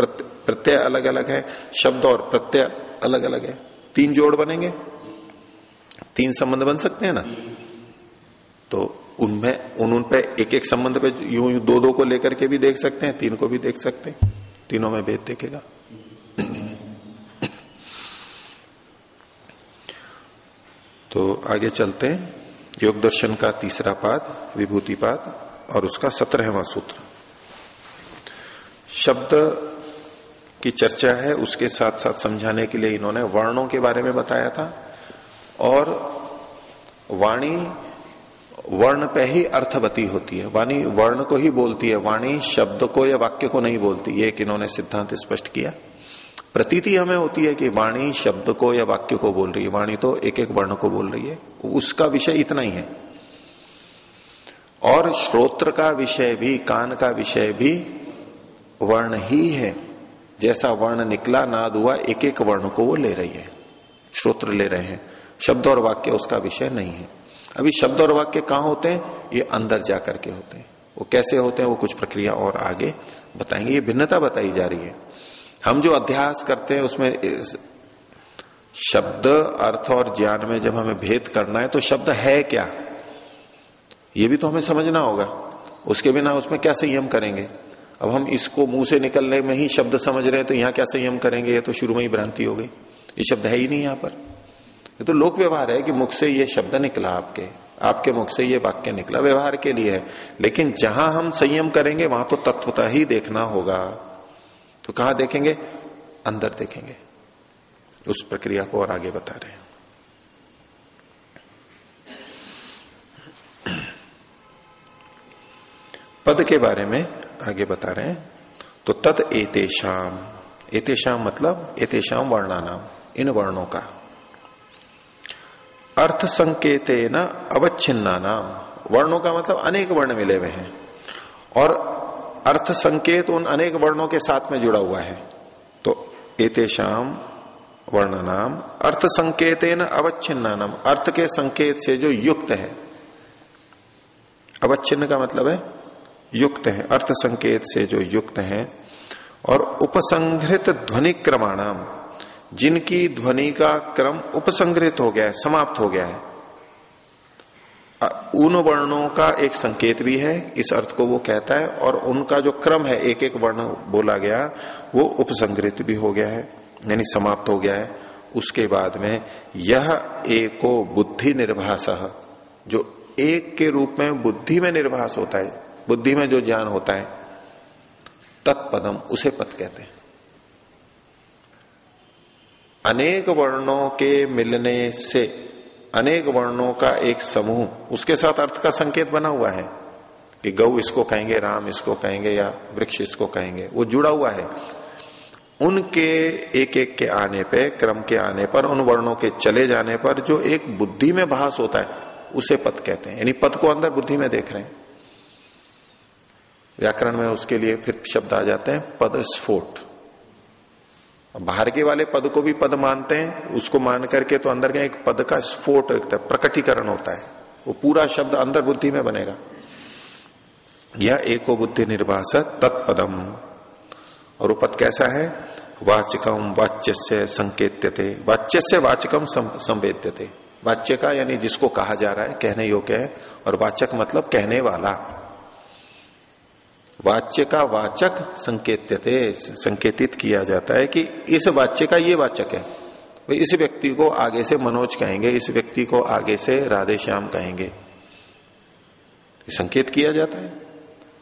A: प्रत्यय अलग अलग है, शब्द और प्रत्यय अलग अलग है। तीन जोड़ बनेंगे? तीन संबंध बन सकते हैं ना? तो उनमें, उन उन पे एक एक संबंध पे यूँ यूँ दो दो को लेकर के भी देख सकते हैं, तीन को भी देख सकते हैं। तीनों में भेद देखेगा। तो आगे चलते हैं। योग दर्शन का तीसरा पाद, विभूति पाद, और उसका सत्रहवा सूत्र। शब्द की चर्चा है, उसके साथ साथ समझाने के लिए इन्होंने वर्णों के बारे में बताया था। और वाणी, वर्ण पे ही अर्थवती होती है। वाणी वर्ण को ही बोलती है, वाणी शब्द को या वाक्य को नहीं बोलती। ये एक इन्होंने सिद्धांत स्पष्ट किया। प्रतीति हमें होती है कि वाणी शब्द को या वाक्य को बोल रही है। वाणी तो एक एक वर्ण को बोल रही है। उसका विषय इतना ही है। और श्रोत्र का विषय भी, कान का विषय भी वर्ण ही है। जैसा वर्ण निकला, नाद हुआ एक एक वर्ण को वो ले रही है। श्रोत्र ले रहे हैं। शब्द और वाक्य उसका विषय नहीं है। अभी शब्द और वाक्य कहाँ होते हैं? ये अंदर जाकर के होते हैं। वो कैसे होते हैं? वो कुछ प्रक्रिया और आगे बताएँगे। ये भिन्नता बताई जा रही है। हम जो अध्यास करते हैं, उसमें शब्द, अर्थ और ज्ञान में जब हमें भेद करना है तो शब्द है क्या? ये भी तो हमें समझना होगा। उसके बिना उसमें क्या संयम करेंगे? अब हम इसको मुँह से निकलने में ही शब्द समझ रहे हैं तो यहाँ क्या संयम करेंगे? ये तो शुरू में ही भ्रांति हो गई। ये शब्द है ही नहीं यहाँ पर। ये तो लोक व्यवहार है कि मुख से ये शब्द निकला आपके। आपके मुख से ये वाक्य निकला व्यवहार के लिए। है लेकिन जहाँ हम संयम करेंगे, वहाँ तो तत्वता ही देखना होगा। तो कहा देखेंगे? अंदर देखेंगे। उस प्रक्रिया को और आगे बता रहे हैं। पद के बारे में आगे बता रहे हैं। तो तद एतेशाम एतेशाम मतलब एतेशाम वर्णानाम, इन वर्णों का। अर्थ संकेत न अवच्छिन्ना नाम वर्णों का मतलब अनेक वर्ण मिले हुए हैं। और अर्थ संकेत उन अनेक वर्णों के साथ में जुड़ा हुआ है। तो एतेशाम वर्ण नाम अर्थ संकेत न अवच्छिन्ना नाम अर्थ के संकेत से जो युक्त है। अवच्छिन्न का मतलब है युक्त है। अर्थ संकेत से जो युक्त है और उपसंहृत ध्वनि क्रमाणाम जिनकी ध्वनि का क्रम उपसंग्रहित हो गया है, समाप्त हो गया है। उन वर्णों का एक संकेत भी है, इस अर्थ को वो कहता है, और उनका जो क्रम है एक एक वर्ण बोला गया, वो उपसंग्रहित भी हो गया है, यानी समाप्त हो गया है। उसके बाद में, यह एको बुद्धि निर्भास, जो एक के रूप में बुद्धि में निर्भास होता है, बुद्धि में जो ज्ञान होता है, तत्पदम, उसे पद कहते हैं। अनेक वर्णों के मिलने से अनेक वर्णों का एक समूह, उसके साथ अर्थ का संकेत बना हुआ है कि गौ इसको कहेंगे, राम इसको कहेंगे, या वृक्ष इसको कहेंगे, वो जुड़ा हुआ है। उनके एक एक के आने पे, क्रम के आने पर, उन वर्णों के चले जाने पर जो एक बुद्धि में भास होता है, उसे पद कहते हैं। यानी पद को अंदर बुद्धि में देख रहे हैं। व्याकरण में उसके लिए फिर शब्द आ जाते हैं, पद स्फोट। बाहर के वाले पद को भी पद मानते हैं, उसको मान करके तो अंदर का एक पद का स्फोट प्रकटीकरण होता है। वो पूरा शब्द अंदर बुद्धि में बनेगा। यह एको बुद्धि निर्वास तत्पदम। और वो पद कैसा है? वाचकम वाच्य से संकेत्यते वाच्य से वाचकम संवेद्यते। वाच्य का यानी जिसको कहा जा रहा है, कहने योग्य है, और वाचक मतलब कहने वाला। वाच्य का वाचक संकेत्यते, संकेतित किया जाता है कि इस वाच्य का ये वाचक है। इस व्यक्ति को आगे से मनोज कहेंगे, इस व्यक्ति को आगे से राधे श्याम कहेंगे। संकेत किया जाता है।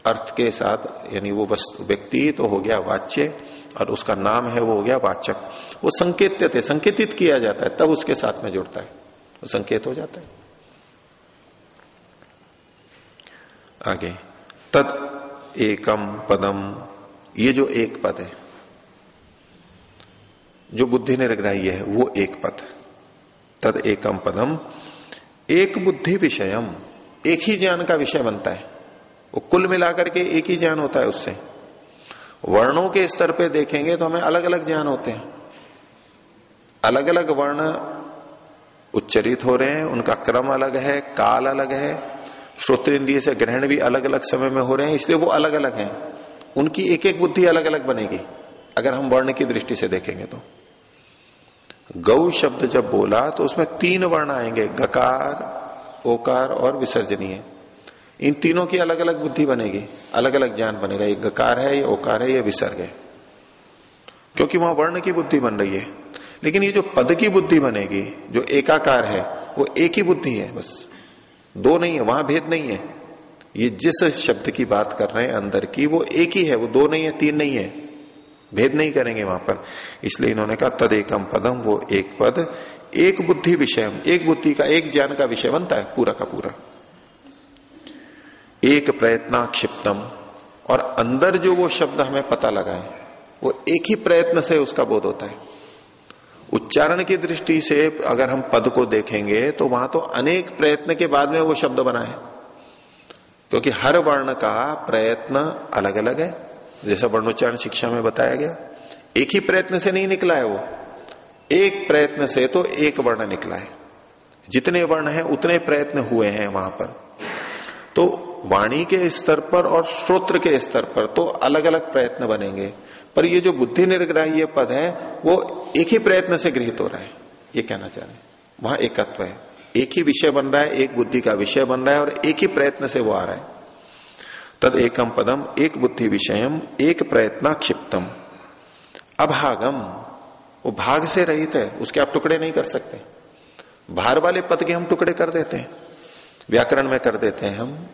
A: अर्थ के साथ, यानी वो व्यक्ति तो हो गया वाच्य, और उसका नाम है, वो हो गया वाचक। वो संकेत थे संकेतित किया जाता है, तब उसके साथ में जुड़ता है। वो संकेत हो जाता है। आगे। तद एकम पदम। ये जो एक पद है, जो बुद्धि ने निर्ग्राह्य है, वो एक पद। तद एकम पदम। एक बुद्धि विषयम, एक ही ज्ञान का विषय बनता है। वो कुल मिलाकर के एक ही ज्ञान होता है उससे। वर्णों के स्तर पे देखेंगे तो हमें अलग अलग ज्ञान होते हैं। अलग अलग वर्ण उच्चरित हो रहे हैं, उनका क्रम अलग है, काल अलग है श्रोत इंद्रिय से ग्रहण भी अलग अलग समय में हो रहे हैं, इसलिए वो अलग अलग हैं। उनकी एक एक बुद्धि अलग अलग बनेगी, अगर हम वर्ण की दृष्टि से देखेंगे तो। गौ शब्द जब बोला तो उसमें तीन वर्ण आएँगे, गकार, ओकार और विसर्जनीय। इन तीनों की अलग अलग बुद्धि बनेगी अलग अलग ज्ञान बनेगा, ये गकार है, ये ओकार है, ये विसर्ग है। क्योंकि वहाँ वर्ण की बुद्धि बन रही है। लेकिन ये जो पद की बुद्धि बनेगी, जो एकाकार है, वो एक ही बुद्धि है, बस। दो नहीं है, वहाँ भेद नहीं है। ये जिस शब्द की बात कर रहे हैं अंदर की, वो एक ही है, वो दो नहीं है, तीन नहीं है। भेद नहीं करेंगे वहाँ पर। इसलिए इन्होंने कहा तद एकम पदम वो एक पद, एक बुद्धि विषय, एक बुद्धि का, एक ज्ञान का विषय बनता है, पूरा का पूरा। एक प्रयत्न क्षिप्तम और अंदर जो वो शब्द हमें पता लगाए, वो एक ही प्रयत्न से उसका बोध होता है। उच्चारण की दृष्टि से अगर हम पद को देखेंगे तो वहाँ तो अनेक प्रयत्न के बाद में वो शब्द बना है। क्योंकि हर वर्ण का प्रयत्न अलग अलग है। जैसा वर्णोच्चारण शिक्षा में बताया गया, एक ही प्रयत्न से नहीं निकला है वो। एक प्रयत्न से तो एक वर्ण निकला है। जितने वर्ण हैं, उतने प्रयत्न हुए हैं वहाँ पर। तो वाणी के स्तर पर और श्रोत्र के स्तर पर तो अलग अलग प्रयत्न बनेंगे। पर ये जो बुद्धि निर्ग्राह्य पद है, वो एक ही प्रयत्न से गृहित हो रहा है, ये कहना चाह रहे वहाँ एकत्व है। एक ही विषय बन रहा है, एक बुद्धि का विषय बन रहा है और एक ही प्रयत्न से वो आ रहा है। तद एकम पदम एक बुद्धि विषयम एक प्रयत्न क्षिप्तम। अभागम, वो भाग से रहित है, उसके आप टुकड़े नहीं कर सकते। भार वाले पद के हम टुकड़े कर देते हैं। व्याकरण में कर देते हैं हम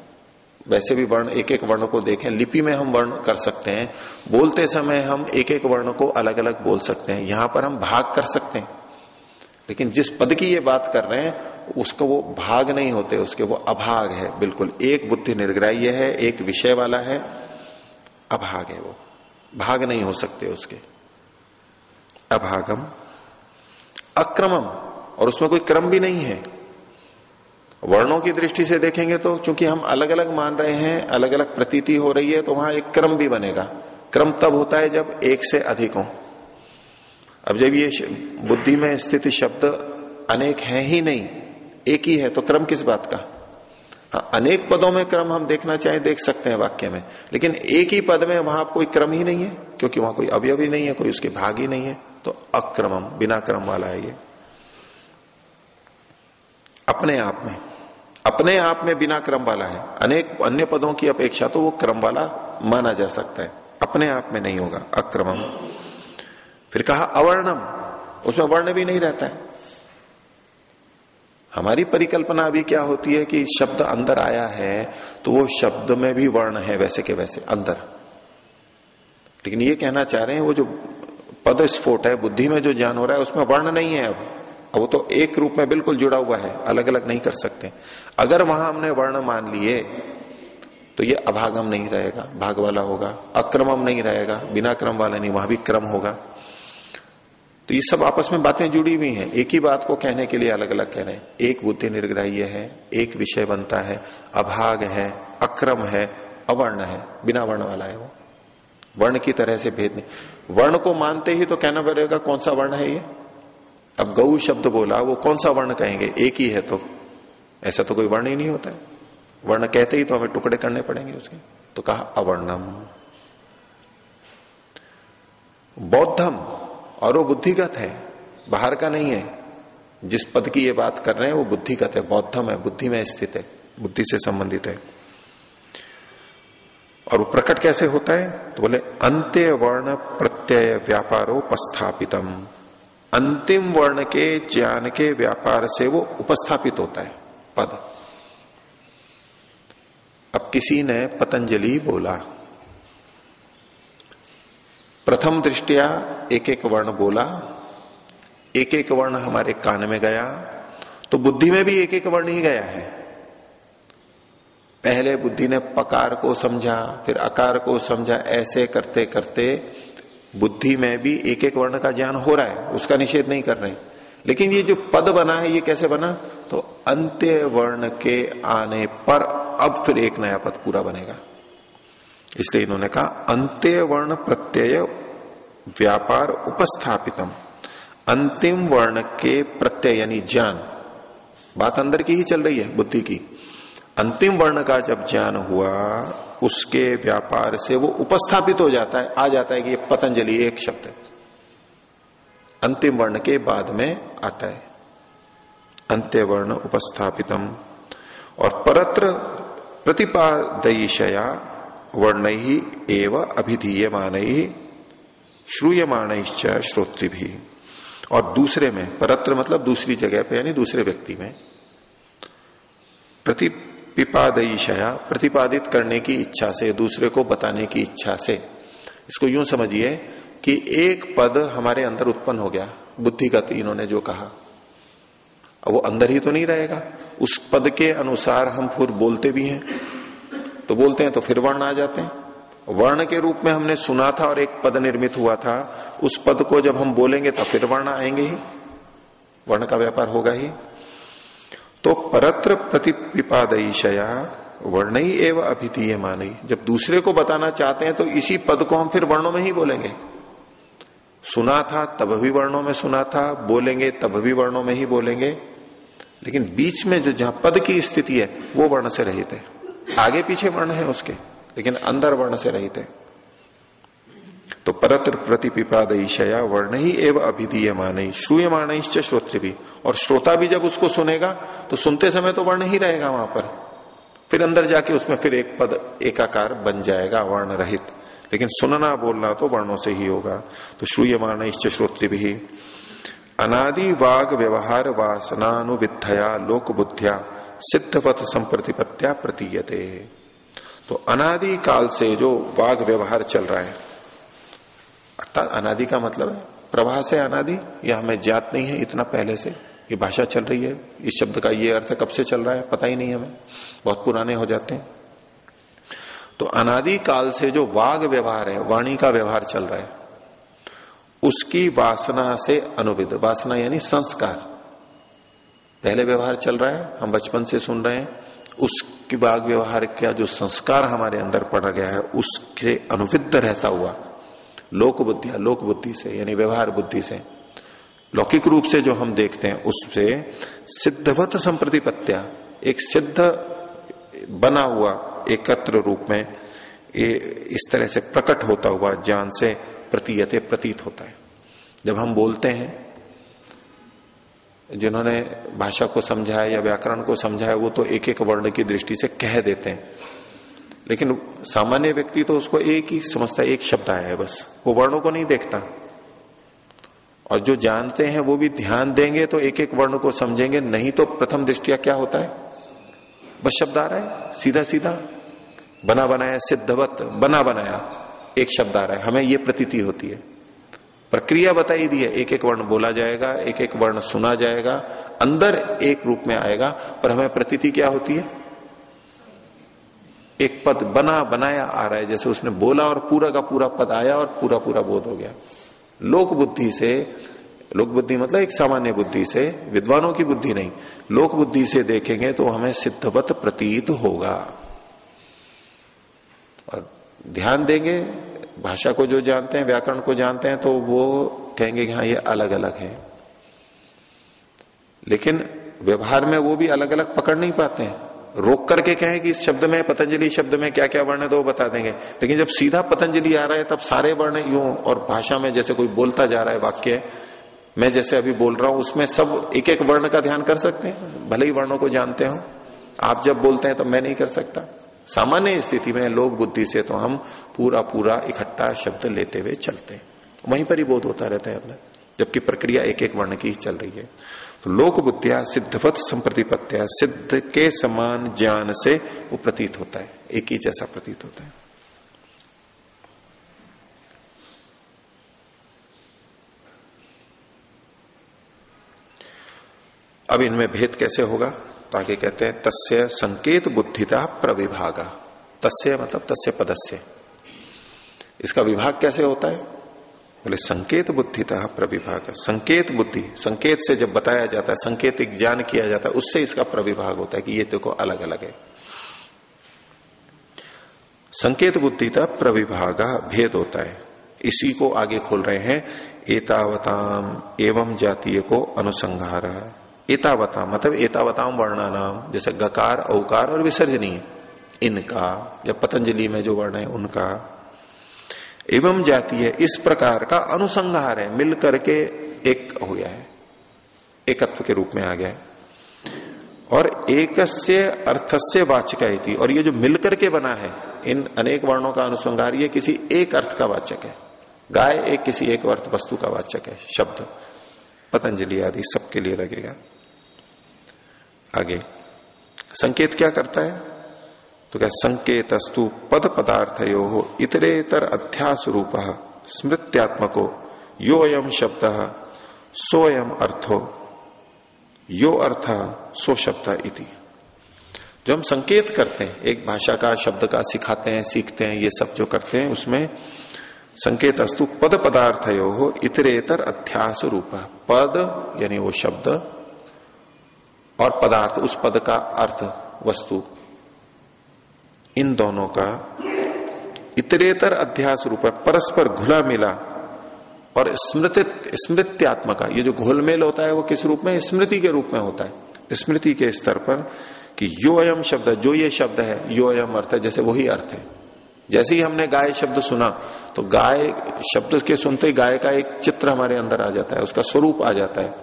A: वैसे भी वर्ण एक एक वर्ण को देखें, लिपि में हम वर्ण कर सकते हैं, बोलते समय हम एक एक वर्ण को अलग अलग बोल सकते हैं, यहाँ पर हम भाग कर सकते हैं। लेकिन जिस पद की ये बात कर रहे हैं, उसको वो भाग नहीं होते, उसके वो अभाग है, बिल्कुल। एक बुद्धि निर्ग्राह्य है, एक विषय वाला है, अभाग है वो। भाग नहीं हो सकते उसके। अभागम, अक्रमम, और उसमें कोई क्रम भी नहीं है। वर्णों की दृष्टि से देखेंगे तो चूँकि हम अलग अलग मान रहे हैं अलग अलग प्रतीति हो रही है तो वहाँ एक क्रम भी बनेगा। क्रम तब होता है जब एक से अधिक हो। अब जब ये बुद्धि में स्थित शब्द अनेक है ही नहीं, एक ही है तो क्रम किस बात का? हाँ अनेक पदों में क्रम हम देखना चाहे, देख सकते हैं वाक्य में। लेकिन एक ही पद में वहाँ कोई क्रम ही नहीं है, क्योंकि वहाँ कोई अवयव ही नहीं है, कोई उसके भाग ही नहीं है तो अक्रमम, बिना क्रम वाला है ये। अपने आप में। अपने आप में बिना क्रम वाला है। अनेक अन्य पदों की अपेक्षा तो वो क्रम वाला माना जा सकता है। अपने आप में नहीं होगा, अक्रमम। फिर कहा, अवर्णम। उसमें वर्ण भी नहीं रहता है। हमारी परिकल्पना अभी क्या होती है कि शब्द अंदर आया है तो वो शब्द में भी वर्ण है, वैसे के वैसे, अंदर। लेकिन ये कहना चाह रहे हैं, वो जो पद स्फोट है, बुद्धि में जो ज्ञान हो रहा है, उसमें वर्ण नहीं है अब। वो तो एक रूप में बिल्कुल जुड़ा हुआ है अलग अलग नहीं कर सकते। अगर वहाँ हमने वर्ण मान लिए तो ये अभागम नहीं रहेगा भाग वाला होगा, अक्रमम नहीं रहेगा बिना क्रम वाला नहीं, वहाँ भी क्रम होगा। तो ये सब आपस में बातें जुड़ी हुई हैं। एक ही बात को कहने के लिए अलग अलग कह रहे हैं। एक बुद्धि निर्ग्राह्य है, एक विषय बनता है, अभाग है, अक्रम है, अवर्ण है, बिना वर्ण वाला है वो। वर्ण की तरह से भेद नहीं। वर्ण को मानते ही तो कहना पड़ेगा कौन सा वर्ण है ये? अब गऊ शब्द बोला, वो कौन सा वर्ण कहेंगे? एक ही है तो। ऐसा तो कोई वर्ण ही नहीं होता है। वर्ण कहते ही तो हमें टुकड़े करने पड़ेंगे उसके। तो कहा, अवर्णम। बौद्धम, और वो बुद्धिगत है, बाहर का नहीं है। जिस पद की ये बात कर रहे हैं, वो बुद्धिगत है, बौद्धम है, बुद्धि में स्थित है, बुद्धि से संबंधित है। और वो प्रकट कैसे होता है? तो बोले, अंत्य वर्ण प्रत्यय व्यापारोपस्थापितम। अंतिम वर्ण के, ज्ञान के व्यापार से वो उपस्थापित होता है, पद। अब किसी ने पतंजलि बोला। प्रथम दृष्टिया एक एक वर्ण बोला। एक एक वर्ण हमारे कान में गया तो बुद्धि में भी एक एक वर्ण ही गया है। पहले बुद्धि ने पकार को समझा, फिर अकार को समझा, ऐसे करते करते बुद्धि में भी एक एक वर्ण का ज्ञान हो रहा है, उसका निषेध नहीं कर रहे। लेकिन ये जो पद बना है, ये कैसे बना? तो अंत्य वर्ण के आने पर अब फिर एक नया पद पूरा बनेगा। इसलिए इन्होंने कहा, अंत्य वर्ण प्रत्यय व्यापार उपस्थापितम। अंतिम वर्ण के प्रत्यय यानी ज्ञान। बात अंदर की ही चल रही है, बुद्धि की। अंतिम वर्ण का जब ज्ञान हुआ उसके व्यापार से वो उपस्थापित हो जाता है, आ जाता है कि ये पतंजलि एक शब्द है। अंतिम वर्ण के बाद में आता है। अंत्य वर्ण उपस्थापितम। और परत्र प्रतिपादयिशया वर्ण ही एवं अभिधीयमान ही श्रूयमाण श्रोत्री भी और दूसरे में, परत्र मतलब दूसरी जगह पे, यानी दूसरे व्यक्ति में प्रतिपिपादयिशया प्रतिपादित करने की इच्छा से, दूसरे को बताने की इच्छा से। इसको यूँ समझिए कि एक पद हमारे अंदर उत्पन्न हो गया बुद्धिगत इन्होंने जो कहा। वो अंदर ही तो नहीं रहेगा। उस पद के अनुसार हम फिर बोलते भी हैं। तो बोलते हैं तो फिर वर्ण आ जाते हैं। वर्ण के रूप में हमने सुना था और एक पद निर्मित हुआ था। उस पद को जब हम बोलेंगे तो फिर वर्ण आएँगे ही। वर्ण का व्यापार होगा ही। तो परत्र प्रतिपिपादयिशया वर्ण ही एवं अभिधीय मानी जब दूसरे को बताना चाहते हैं तो इसी पद को हम फिर वर्णों में ही बोलेंगे। सुना था, तब भी वर्णों में सुना था, बोलेंगे, तब भी वर्णों में ही बोलेंगे। लेकिन बीच में जो जहाँ पद की स्थिति है, वो वर्ण से रहित है। आगे पीछे वर्ण है उसके, लेकिन अंदर वर्ण से रहित है। तो परत्र प्रतिपिपादयिशया वर्ण ही एवं अभिधीय मान श्रूयमाण श्रोत्र भी और श्रोता भी जब उसको सुनेगा तो सुनते समय तो वर्ण ही रहेगा वहाँ पर। फिर अंदर जाके उसमें फिर एक पद, एकाकार बन जाएगा वर्ण रहित लेकिन सुनना, बोलना तो वर्णों से ही होगा। तो श्रूयमाण श्रोत्र भी अनादि वाग व्यवहार वासनानुविधया लोक बुद्धिया सिद्धवत संप्रतिपत्या प्रतीयते। तो अनादि काल से जो वाग व्यवहार चल रहा है अर्थात अनादि का मतलब है, प्रवाह से अनादि, यह हमें ज्ञात नहीं है इतना पहले से। ये भाषा चल रही है, इस शब्द का ये अर्थ कब से चल रहा है, पता ही नहीं हमें। बहुत पुराने हो जाते हैं। तो अनादि काल से जो वाग व्यवहार है, वाणी का व्यवहार चल रहा है, उसकी वासना से अनुविध वासना यानी संस्कार। पहले व्यवहार चल रहा है, हम बचपन से सुन रहे हैं, उसकी वाग व्यवहार का जो संस्कार हमारे अंदर पड़ा गया है उससे अनुविध रहता हुआ लोक बुद्धिया लोक बुद्धि से, यानी व्यवहार बुद्धि से। लौकिक रूप से जो हम देखते हैं, उससे सिद्धवत संप्रतिपत्या, एक सिद्ध बना हुआ, एकत्र रूप में, ये इस तरह से प्रकट होता हुआ ज्ञान से प्रतीयते, प्रतीत होता है। जब हम बोलते हैं, जिन्होंने भाषा को समझा है या व्याकरण को समझा है वो तो एक एक वर्ण की दृष्टि से कह देते हैं। लेकिन सामान्य व्यक्ति तो उसको एक ही समझता है, एक शब्द आया है बस। वो वर्णों को नहीं देखता। और जो जानते हैं, वो भी ध्यान देंगे तो एक एक वर्ण को समझेंगे। नहीं तो प्रथम दृष्टिया क्या होता है? बस शब्द आ रहा है सीधा सीधा बना बनाया, सिद्धवत, बना बनाया, एक शब्द आ रहा है। हमें ये प्रतीति होती है। प्रक्रिया बताई दी है एक एक वर्ण बोला जाएगा एक एक वर्ण सुना जाएगा, अंदर एक रूप में आएगा, पर हमें प्रतीति क्या होती है? एक पद बना, बनाया आ रहा है। जैसे उसने बोला और पूरा का पूरा पद आया और पूरा पूरा बोध हो गया। लोक बुद्धि से, लोक बुद्धि मतलब एक सामान्य बुद्धि से, विद्वानों की बुद्धि नहीं। लोक बुद्धि से देखेंगे तो हमें सिद्धवत प्रतीत होगा। और ध्यान देंगे, भाषा को जो जानते हैं, व्याकरण को जानते हैं तो वो कहेंगे कि हाँ ये अलग अलग है। लेकिन व्यवहार में वो भी अलग अलग पकड़ नहीं पाते हैं। रोक करके कहें कि इस शब्द में, पतंजलि शब्द में क्या क्या वर्ण है तो वो बता देंगे। लेकिन जब सीधा पतंजलि आ रहा है, तब सारे वर्ण यूँ और भाषा में जैसे कोई बोलता जा रहा है वाक्य, मैं जैसे अभी बोल रहा हूँ, उसमें सब एक एक वर्ण का ध्यान कर सकते हैं। भले ही वर्णों को जानते हो। आप जब बोलते हैं तो मैं नहीं कर सकता। सामान्य स्थिति में लोग बुद्धि से तो हम पूरा पूरा इकट्ठा शब्द लेते हुए चलते हैं। वहीं पर ही बोध होता रहता है अंदर, जबकि प्रक्रिया एक एक वर्ण की ही चल रही है। तो लोक बुद्धिया सिद्धवत संप्रतिपत्या सिद्ध के समान ज्ञान से वो प्रतीत होता है, एक ही जैसा प्रतीत होता है। अब इनमें भेद कैसे होगा? तो आगे कहते हैं, तस्य संकेत बुद्धिता प्रविभागा। तस्य मतलब तस्य पदस्य। इसका विभाग कैसे होता है? बोले, संकेत बुद्धि था प्रविभाग। संकेत बुद्धि, संकेत से जब बताया जाता है, संकेतिक ज्ञान किया जाता है, उससे इसका प्रविभाग होता है कि ये देखो अलग अलग है। संकेत बुद्धि का प्रविभाग भेद होता है। इसी को आगे खोल रहे हैं, एतावताम एवं जातीय को अनुसंहार एतावता मतलब एतावताम वर्णा नाम जैसे गकार, औकार और विसर्जनीय। इनका, या पतंजलि में जो वर्ण है, उनका। एवं जाती है, इस प्रकार का अनुसंहार है मिल करके एक हो गया है, एकत्व के रूप में आ गया है। और एकस्य अर्थस्य वाचक है और ये जो मिलकर के बना है, इन अनेक वर्णों का अनुसंहार ये किसी एक अर्थ का वाचक है। गाय एक किसी एक अर्थ वस्तु का वाचक है, शब्द, पतंजलि आदि सबके लिए लगेगा। आगे, संकेत क्या करता है? तो क्या संकेत अस्तु पद पदार्थ यो हो इतरेतर अध्यास रूप स्मृत्यात्मको यो अयम शब्द सो सोयम अर्थो। यो अर्थ सो शब्द इति। जो हम संकेत करते हैं, एक भाषा का शब्द का सिखाते हैं, सीखते हैं, ये सब जो करते हैं, उसमें संकेत अस्तु पद पदार्थ यो हो इतरेतर अध्यास रूप पद यानी वो शब्द और पदार्थ, उस पद का अर्थ, वस्तु। इन दोनों का इतरेतर अध्यास रूप है, परस्पर घुला मिला और स्मृति, स्मृत्यात्मका ये जो घोलमेल होता है वो किस रूप में? स्मृति के रूप में होता है। स्मृति के स्तर पर कि यो अयम शब्द, जो ये शब्द है, यो अयम अर्थ है, जैसे वही अर्थ है। जैसे ही हमने गाय शब्द सुना तो गाय शब्द के सुनते ही गाय का एक चित्र हमारे अंदर आ जाता है, उसका स्वरूप आ जाता है।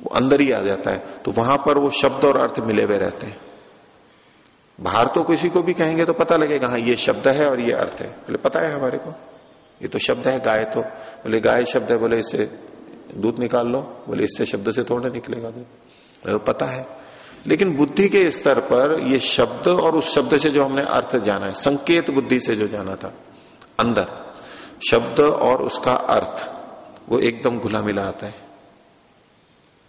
A: वो अंदर ही आ जाता है। तो वहाँ पर वो शब्द और अर्थ मिले हुए रहते हैं। बाहर तो किसी को भी कहेंगे तो पता लगेगा हाँ ये शब्द है और ये अर्थ है। बोले, पता है हमारे को। ये तो शब्द है, गाय तो। बोले, गाय शब्द है, बोले, इससे दूध निकाल लो। बोले, इससे शब्द से थोड़ा निकलेगा दूध। पता है। लेकिन बुद्धि के स्तर पर ये शब्द और उस शब्द से जो हमने अर्थ जाना है, संकेत बुद्धि से जो जाना था, अंदर, शब्द और उसका अर्थ, वो एकदम घुला मिला आता है।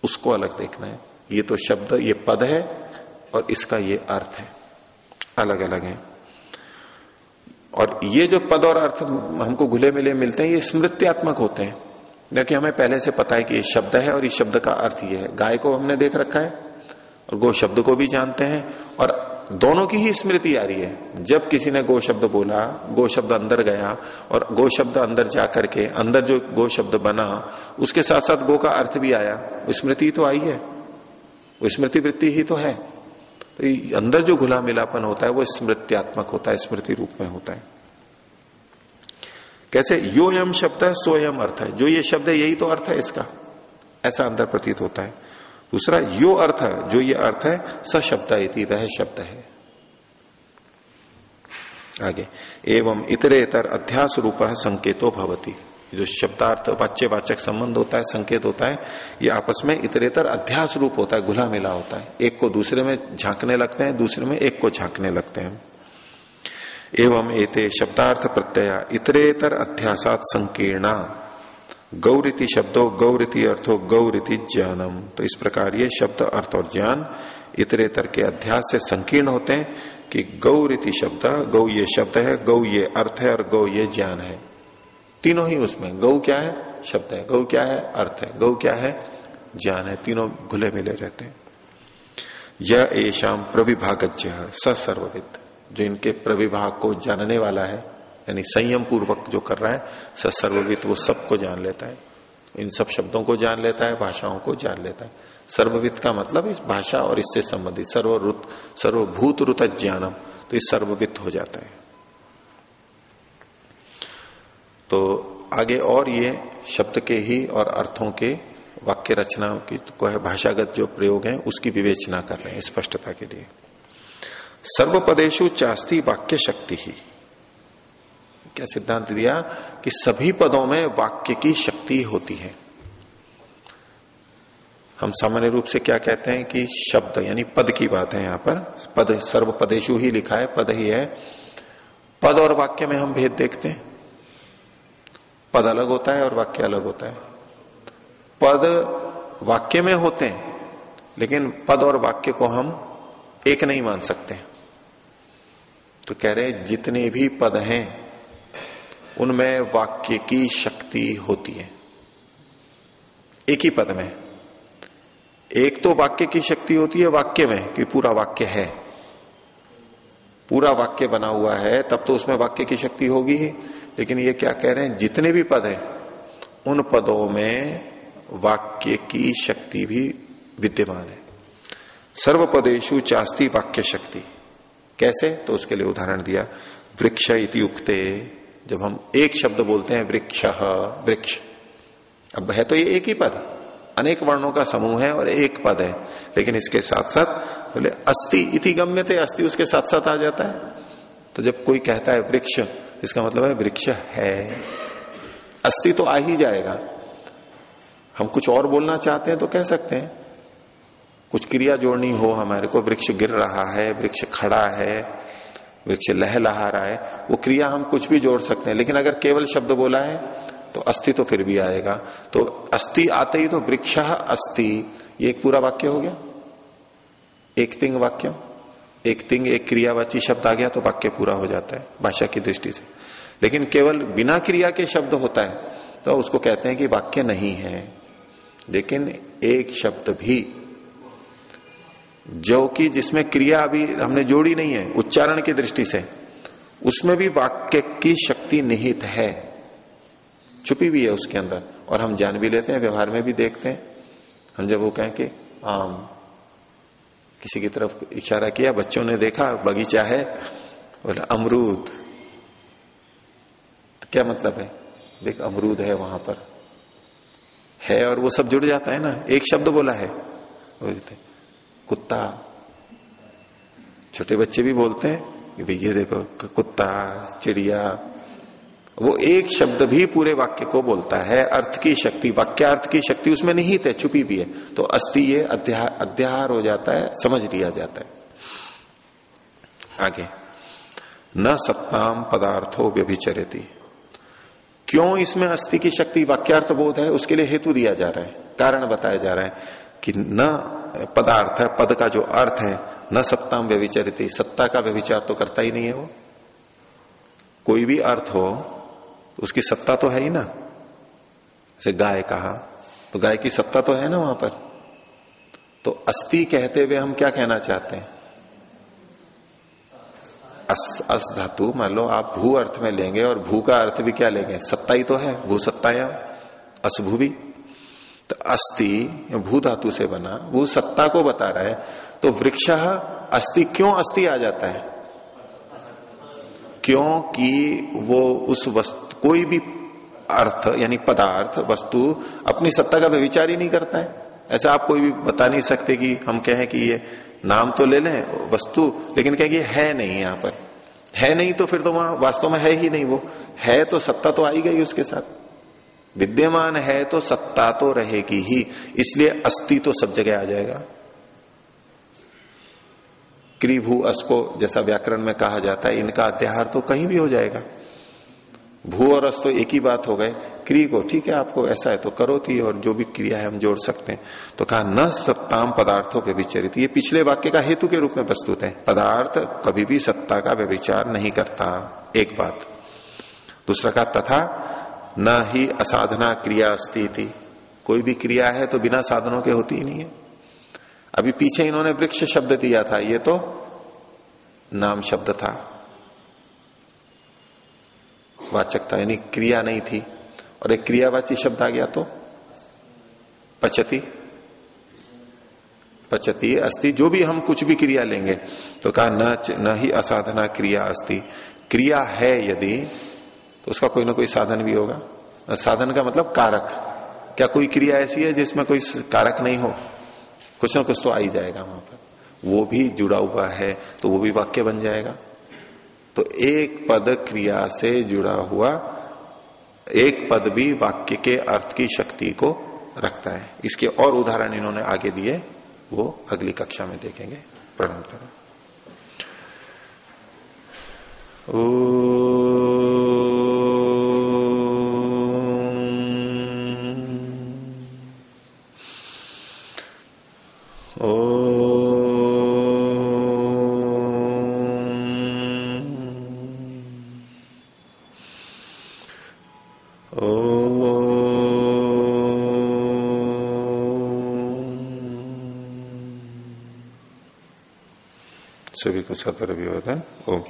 A: उसको अलग देखना है। ये तो शब्द, ये पद है और इसका ये अर्थ है। अलग अलग है। और ये जो पद और अर्थ हमको घुले मिले मिलते हैं, ये स्मृत्यात्मक होते हैं। देखिए, हमें पहले से पता है कि ये शब्द है और इस शब्द का अर्थ ये है। गाय को हमने देख रखा है और गो शब्द को भी जानते हैं और दोनों की ही स्मृति आ रही है। जब किसी ने गो शब्द बोला, गो शब्द अंदर गया और गो शब्द अंदर जाकर के अंदर जो गो शब्द बना, उसके साथ साथ गो का अर्थ भी आया। स्मृति तो आई है। स्मृति वृत्ति ही तो है। तो अंदर जो घुला मिलापन होता है, वो स्मृत्यात्मक होता है, स्मृति रूप में होता है। कैसे? यो यम शब्द है सो यम अर्थ है। जो ये शब्द है, यही तो अर्थ है इसका। ऐसा अंदर प्रतीत होता है। दूसरा, यो अर्थ है, जो ये अर्थ है स शब्द वह शब्द है। आगे। एवं इतरेतर अध्यास रूप संकेतो भवती। जो शब्दार्थ वाच्य वाचक संबंध होता है, संकेत होता है, ये आपस में इतरेतर अध्यास रूप होता है, घुला मिला होता है। एक को दूसरे में झांकने लगते हैं, दूसरे में एक को झांकने लगते हैं। एवं एते शब्दार्थ प्रत्यय इतरेतर अध्यासात संकीर्णा। गौरीति शब्दों, गौरीति अर्थो, गौरीति ज्ञानम। तो इस प्रकार ये शब्द, अर्थ और ज्ञान इतरेतर के अध्यास से संकीर्ण होते हैं कि गौरीति शब्द, गौ ये शब्द है, गौ ये अर्थ है और गौ ये ज्ञान है। तीनों ही उसमें। गौ क्या है? शब्द है। गौ क्या है? अर्थ है। गौ क्या है? ज्ञान है। तीनों घुले मिले रहते हैं। यह एशाम प्रविभागज्ञ स सर्वविद। जो इनके प्रविभाग को जानने वाला है, यानी संयम पूर्वक जो कर रहा है, स सर्वविद वो सबको जान लेता है। इन सब शब्दों को जान लेता है, भाषाओं को जान लेता है। सर्वविद का मतलब इस भाषा और इससे संबंधित, सर्वरुत सर्वभूत रुत ज्ञानम। तो इस सर्वविद हो जाता है। तो आगे और ये शब्द के ही और अर्थों के वाक्य रचना की को है, भाषागत जो प्रयोग है, उसकी विवेचना कर रहे हैं स्पष्टता के लिए। सर्वपदेशु चास्ती वाक्य शक्ति ही। क्या सिद्धांत दिया कि सभी पदों में वाक्य की शक्ति होती है। हम सामान्य रूप से क्या कहते हैं कि शब्द, यानी पद की बात है यहाँ पर। पद सर्व पदेशु ही लिखा है, पद ही है। पद और वाक्य में हम भेद देखते हैं। पद अलग होता है और वाक्य अलग होता है। पद वाक्य में होते हैं, लेकिन पद और वाक्य को हम एक नहीं मान सकते। तो कह रहे जितने भी पद हैं, उनमें वाक्य की शक्ति होती है। एक ही पद में। एक तो वाक्य की शक्ति होती है वाक्य में, कि पूरा वाक्य है। पूरा वाक्य बना हुआ है, तब तो उसमें वाक्य की शक्ति होगी ही। लेकिन ये क्या कह रहे हैं? जितने भी पद हैं, उन पदों में वाक्य की शक्ति भी विद्यमान है। सर्व पदेशु चास्ती वाक्य शक्ति। कैसे? तो उसके लिए उदाहरण दिया। वृक्ष इति उक्ते। जब हम एक शब्द बोलते हैं, वृक्ष वृक्ष। अब है तो ये एक ही पद। अनेक वर्णों का समूह है और एक पद है। लेकिन इसके साथ साथ बोले अस्थि इति गम्य थे अस्थि उसके साथ साथ आ जाता है। तो जब कोई कहता है वृक्ष इसका मतलब है वृक्ष है। अस्थि तो आ ही जाएगा। हम कुछ और बोलना चाहते हैं तो कह सकते हैं। कुछ क्रिया जोड़नी हो हमारे को, वृक्ष गिर रहा है, वृक्ष खड़ा है, वृक्ष लहलहा रहा है, वो क्रिया हम कुछ भी जोड़ सकते हैं। लेकिन अगर केवल शब्द बोला है तो अस्थि तो फिर भी आएगा। तो अस्थि आते ही तो वृक्ष अस्थि, ये एक पूरा वाक्य हो गया? एक तिंग वाक्य? एक तिंग, एक क्रियावाची शब्द आ गया तो वाक्य पूरा हो जाता है, भाषा की दृष्टि से। लेकिन केवल बिना क्रिया के शब्द होता है तो उसको कहते हैं कि वाक्य नहीं है। लेकिन एक शब्द भी, जो कि जिसमें क्रिया अभी हमने जोड़ी नहीं है, उच्चारण की दृष्टि से, उसमें भी वाक्य की शक्ति निहित है। छुपी भी है उसके अंदर, और हम जान भी लेते हैं, व्यवहार में भी देखते हैं। हम जब वो कहें कि, आम किसी की तरफ़ इशारा किया, बच्चों ने देखा, बगीचा है बोला अमरूद। तो क्या मतलब है? देख, अमरूद है वहाँ पर। है और वो सब जुड़ जाता है ना? एक शब्द बोला है। कुत्ता। छोटे बच्चे भी बोलते हैं ये देखो, कुत्ता, चिड़िया। वो एक शब्द भी पूरे वाक्य को बोलता है, अर्थ की शक्ति, वाक्यार्थ की शक्ति उसमें निहित है छुपी भी है। तो अस्थि ये अध्यार अध्यार हो जाता है, समझ लिया जाता है। आगे। न सत्ताम पदार्थो व्यभिचरती। क्यों इसमें अस्थि की शक्ति, वाक्यार्थ बोध है, उसके लिए हेतु दिया जा रहा है। कारण बताया जा रहा है कि न पदार्थ है पद का जो अर्थ है, न सत्ताम व्यभिचरित। सत्ता का व्यभिचार तो करता ही नहीं है वो। कोई भी अर्थ हो उसकी सत्ता तो है ही ना। जैसे गाय कहा। तो गाय की सत्ता तो है ना वहाँ पर। तो अस्थि कहते हुए हम क्या कहना चाहते हैं? अस अस धातु, मान लो, आप भू अर्थ में लेंगे और भू का अर्थ भी क्या लेंगे? सत्ता ही तो है, भू सत्ता या असभू भी तो अस्थि भू धातु से बना भू सत्ता को बता रहा है। तो वृक्ष अस्थि क्यों अस्थि आ जाता है? क्योंकि वो उस वस्तु कोई भी अर्थ, यानी पदार्थ, वस्तु अपनी सत्ता का विचार ही नहीं करता है। ऐसा आप कोई भी बता नहीं सकते कि हम कहें कि ये नाम तो ले लें, वस्तु, लेकिन कहें कि है नहीं यहाँ पर। है नहीं तो फिर तो वहाँ वास्तव में है ही नहीं वो। है तो सत्ता तो आई गई उसके साथ। विद्यमान है तो सत्ता तो रहेगी ही, इसलिए अस्थि तो सब जगह आ जाएगा। क्रिभू अस को जैसा व्याकरण में कहा जाता है, इनका अध्याहार तो कहीं भी हो जाएगा। भू और अस तो एक ही बात हो गए। क्रिय को, ठीक है, आपको ऐसा है तो करो थी और जो भी क्रिया है हम जोड़ सकते हैं। तो कहा, न सत्ताम पदार्थों पे विचरित ये पिछले वाक्य का हेतु के रूप में प्रस्तुत है। पदार्थ कभी भी सत्ता का व्यविचार नहीं करता। एक बात। दूसरा का तथा न ही असाधना क्रिया अस्ती कोई भी क्रिया है तो बिना साधनों के होती ही नहीं है। अभी पीछे इन्होंने वृक्ष शब्द दिया था। ये तो नाम शब्द था। वाचकता, यानी क्रिया नहीं थी। और एक क्रियावाची शब्द आ गया तो? पचती। पचती अस्थि जो भी हम कुछ भी क्रिया लेंगे। तो कहा, न न ही असाधना क्रिया अस्थि क्रिया है यदि तो उसका कोई ना कोई साधन भी होगा। साधन का मतलब कारक। क्या कोई क्रिया ऐसी है जिसमें कोई कारक नहीं हो? कुछ ना कुछ तो आ ही जाएगा वहाँ पर। वो भी जुड़ा हुआ है तो वो भी वाक्य बन जाएगा। तो एक पद क्रिया से जुड़ा हुआ एक पद भी वाक्य के अर्थ की शक्ति को रखता है इसके और उदाहरण इन्होंने आगे दिए वो अगली कक्षा में देखेंगे प्रणाम करो Oh. को सतर अभिवादन ओम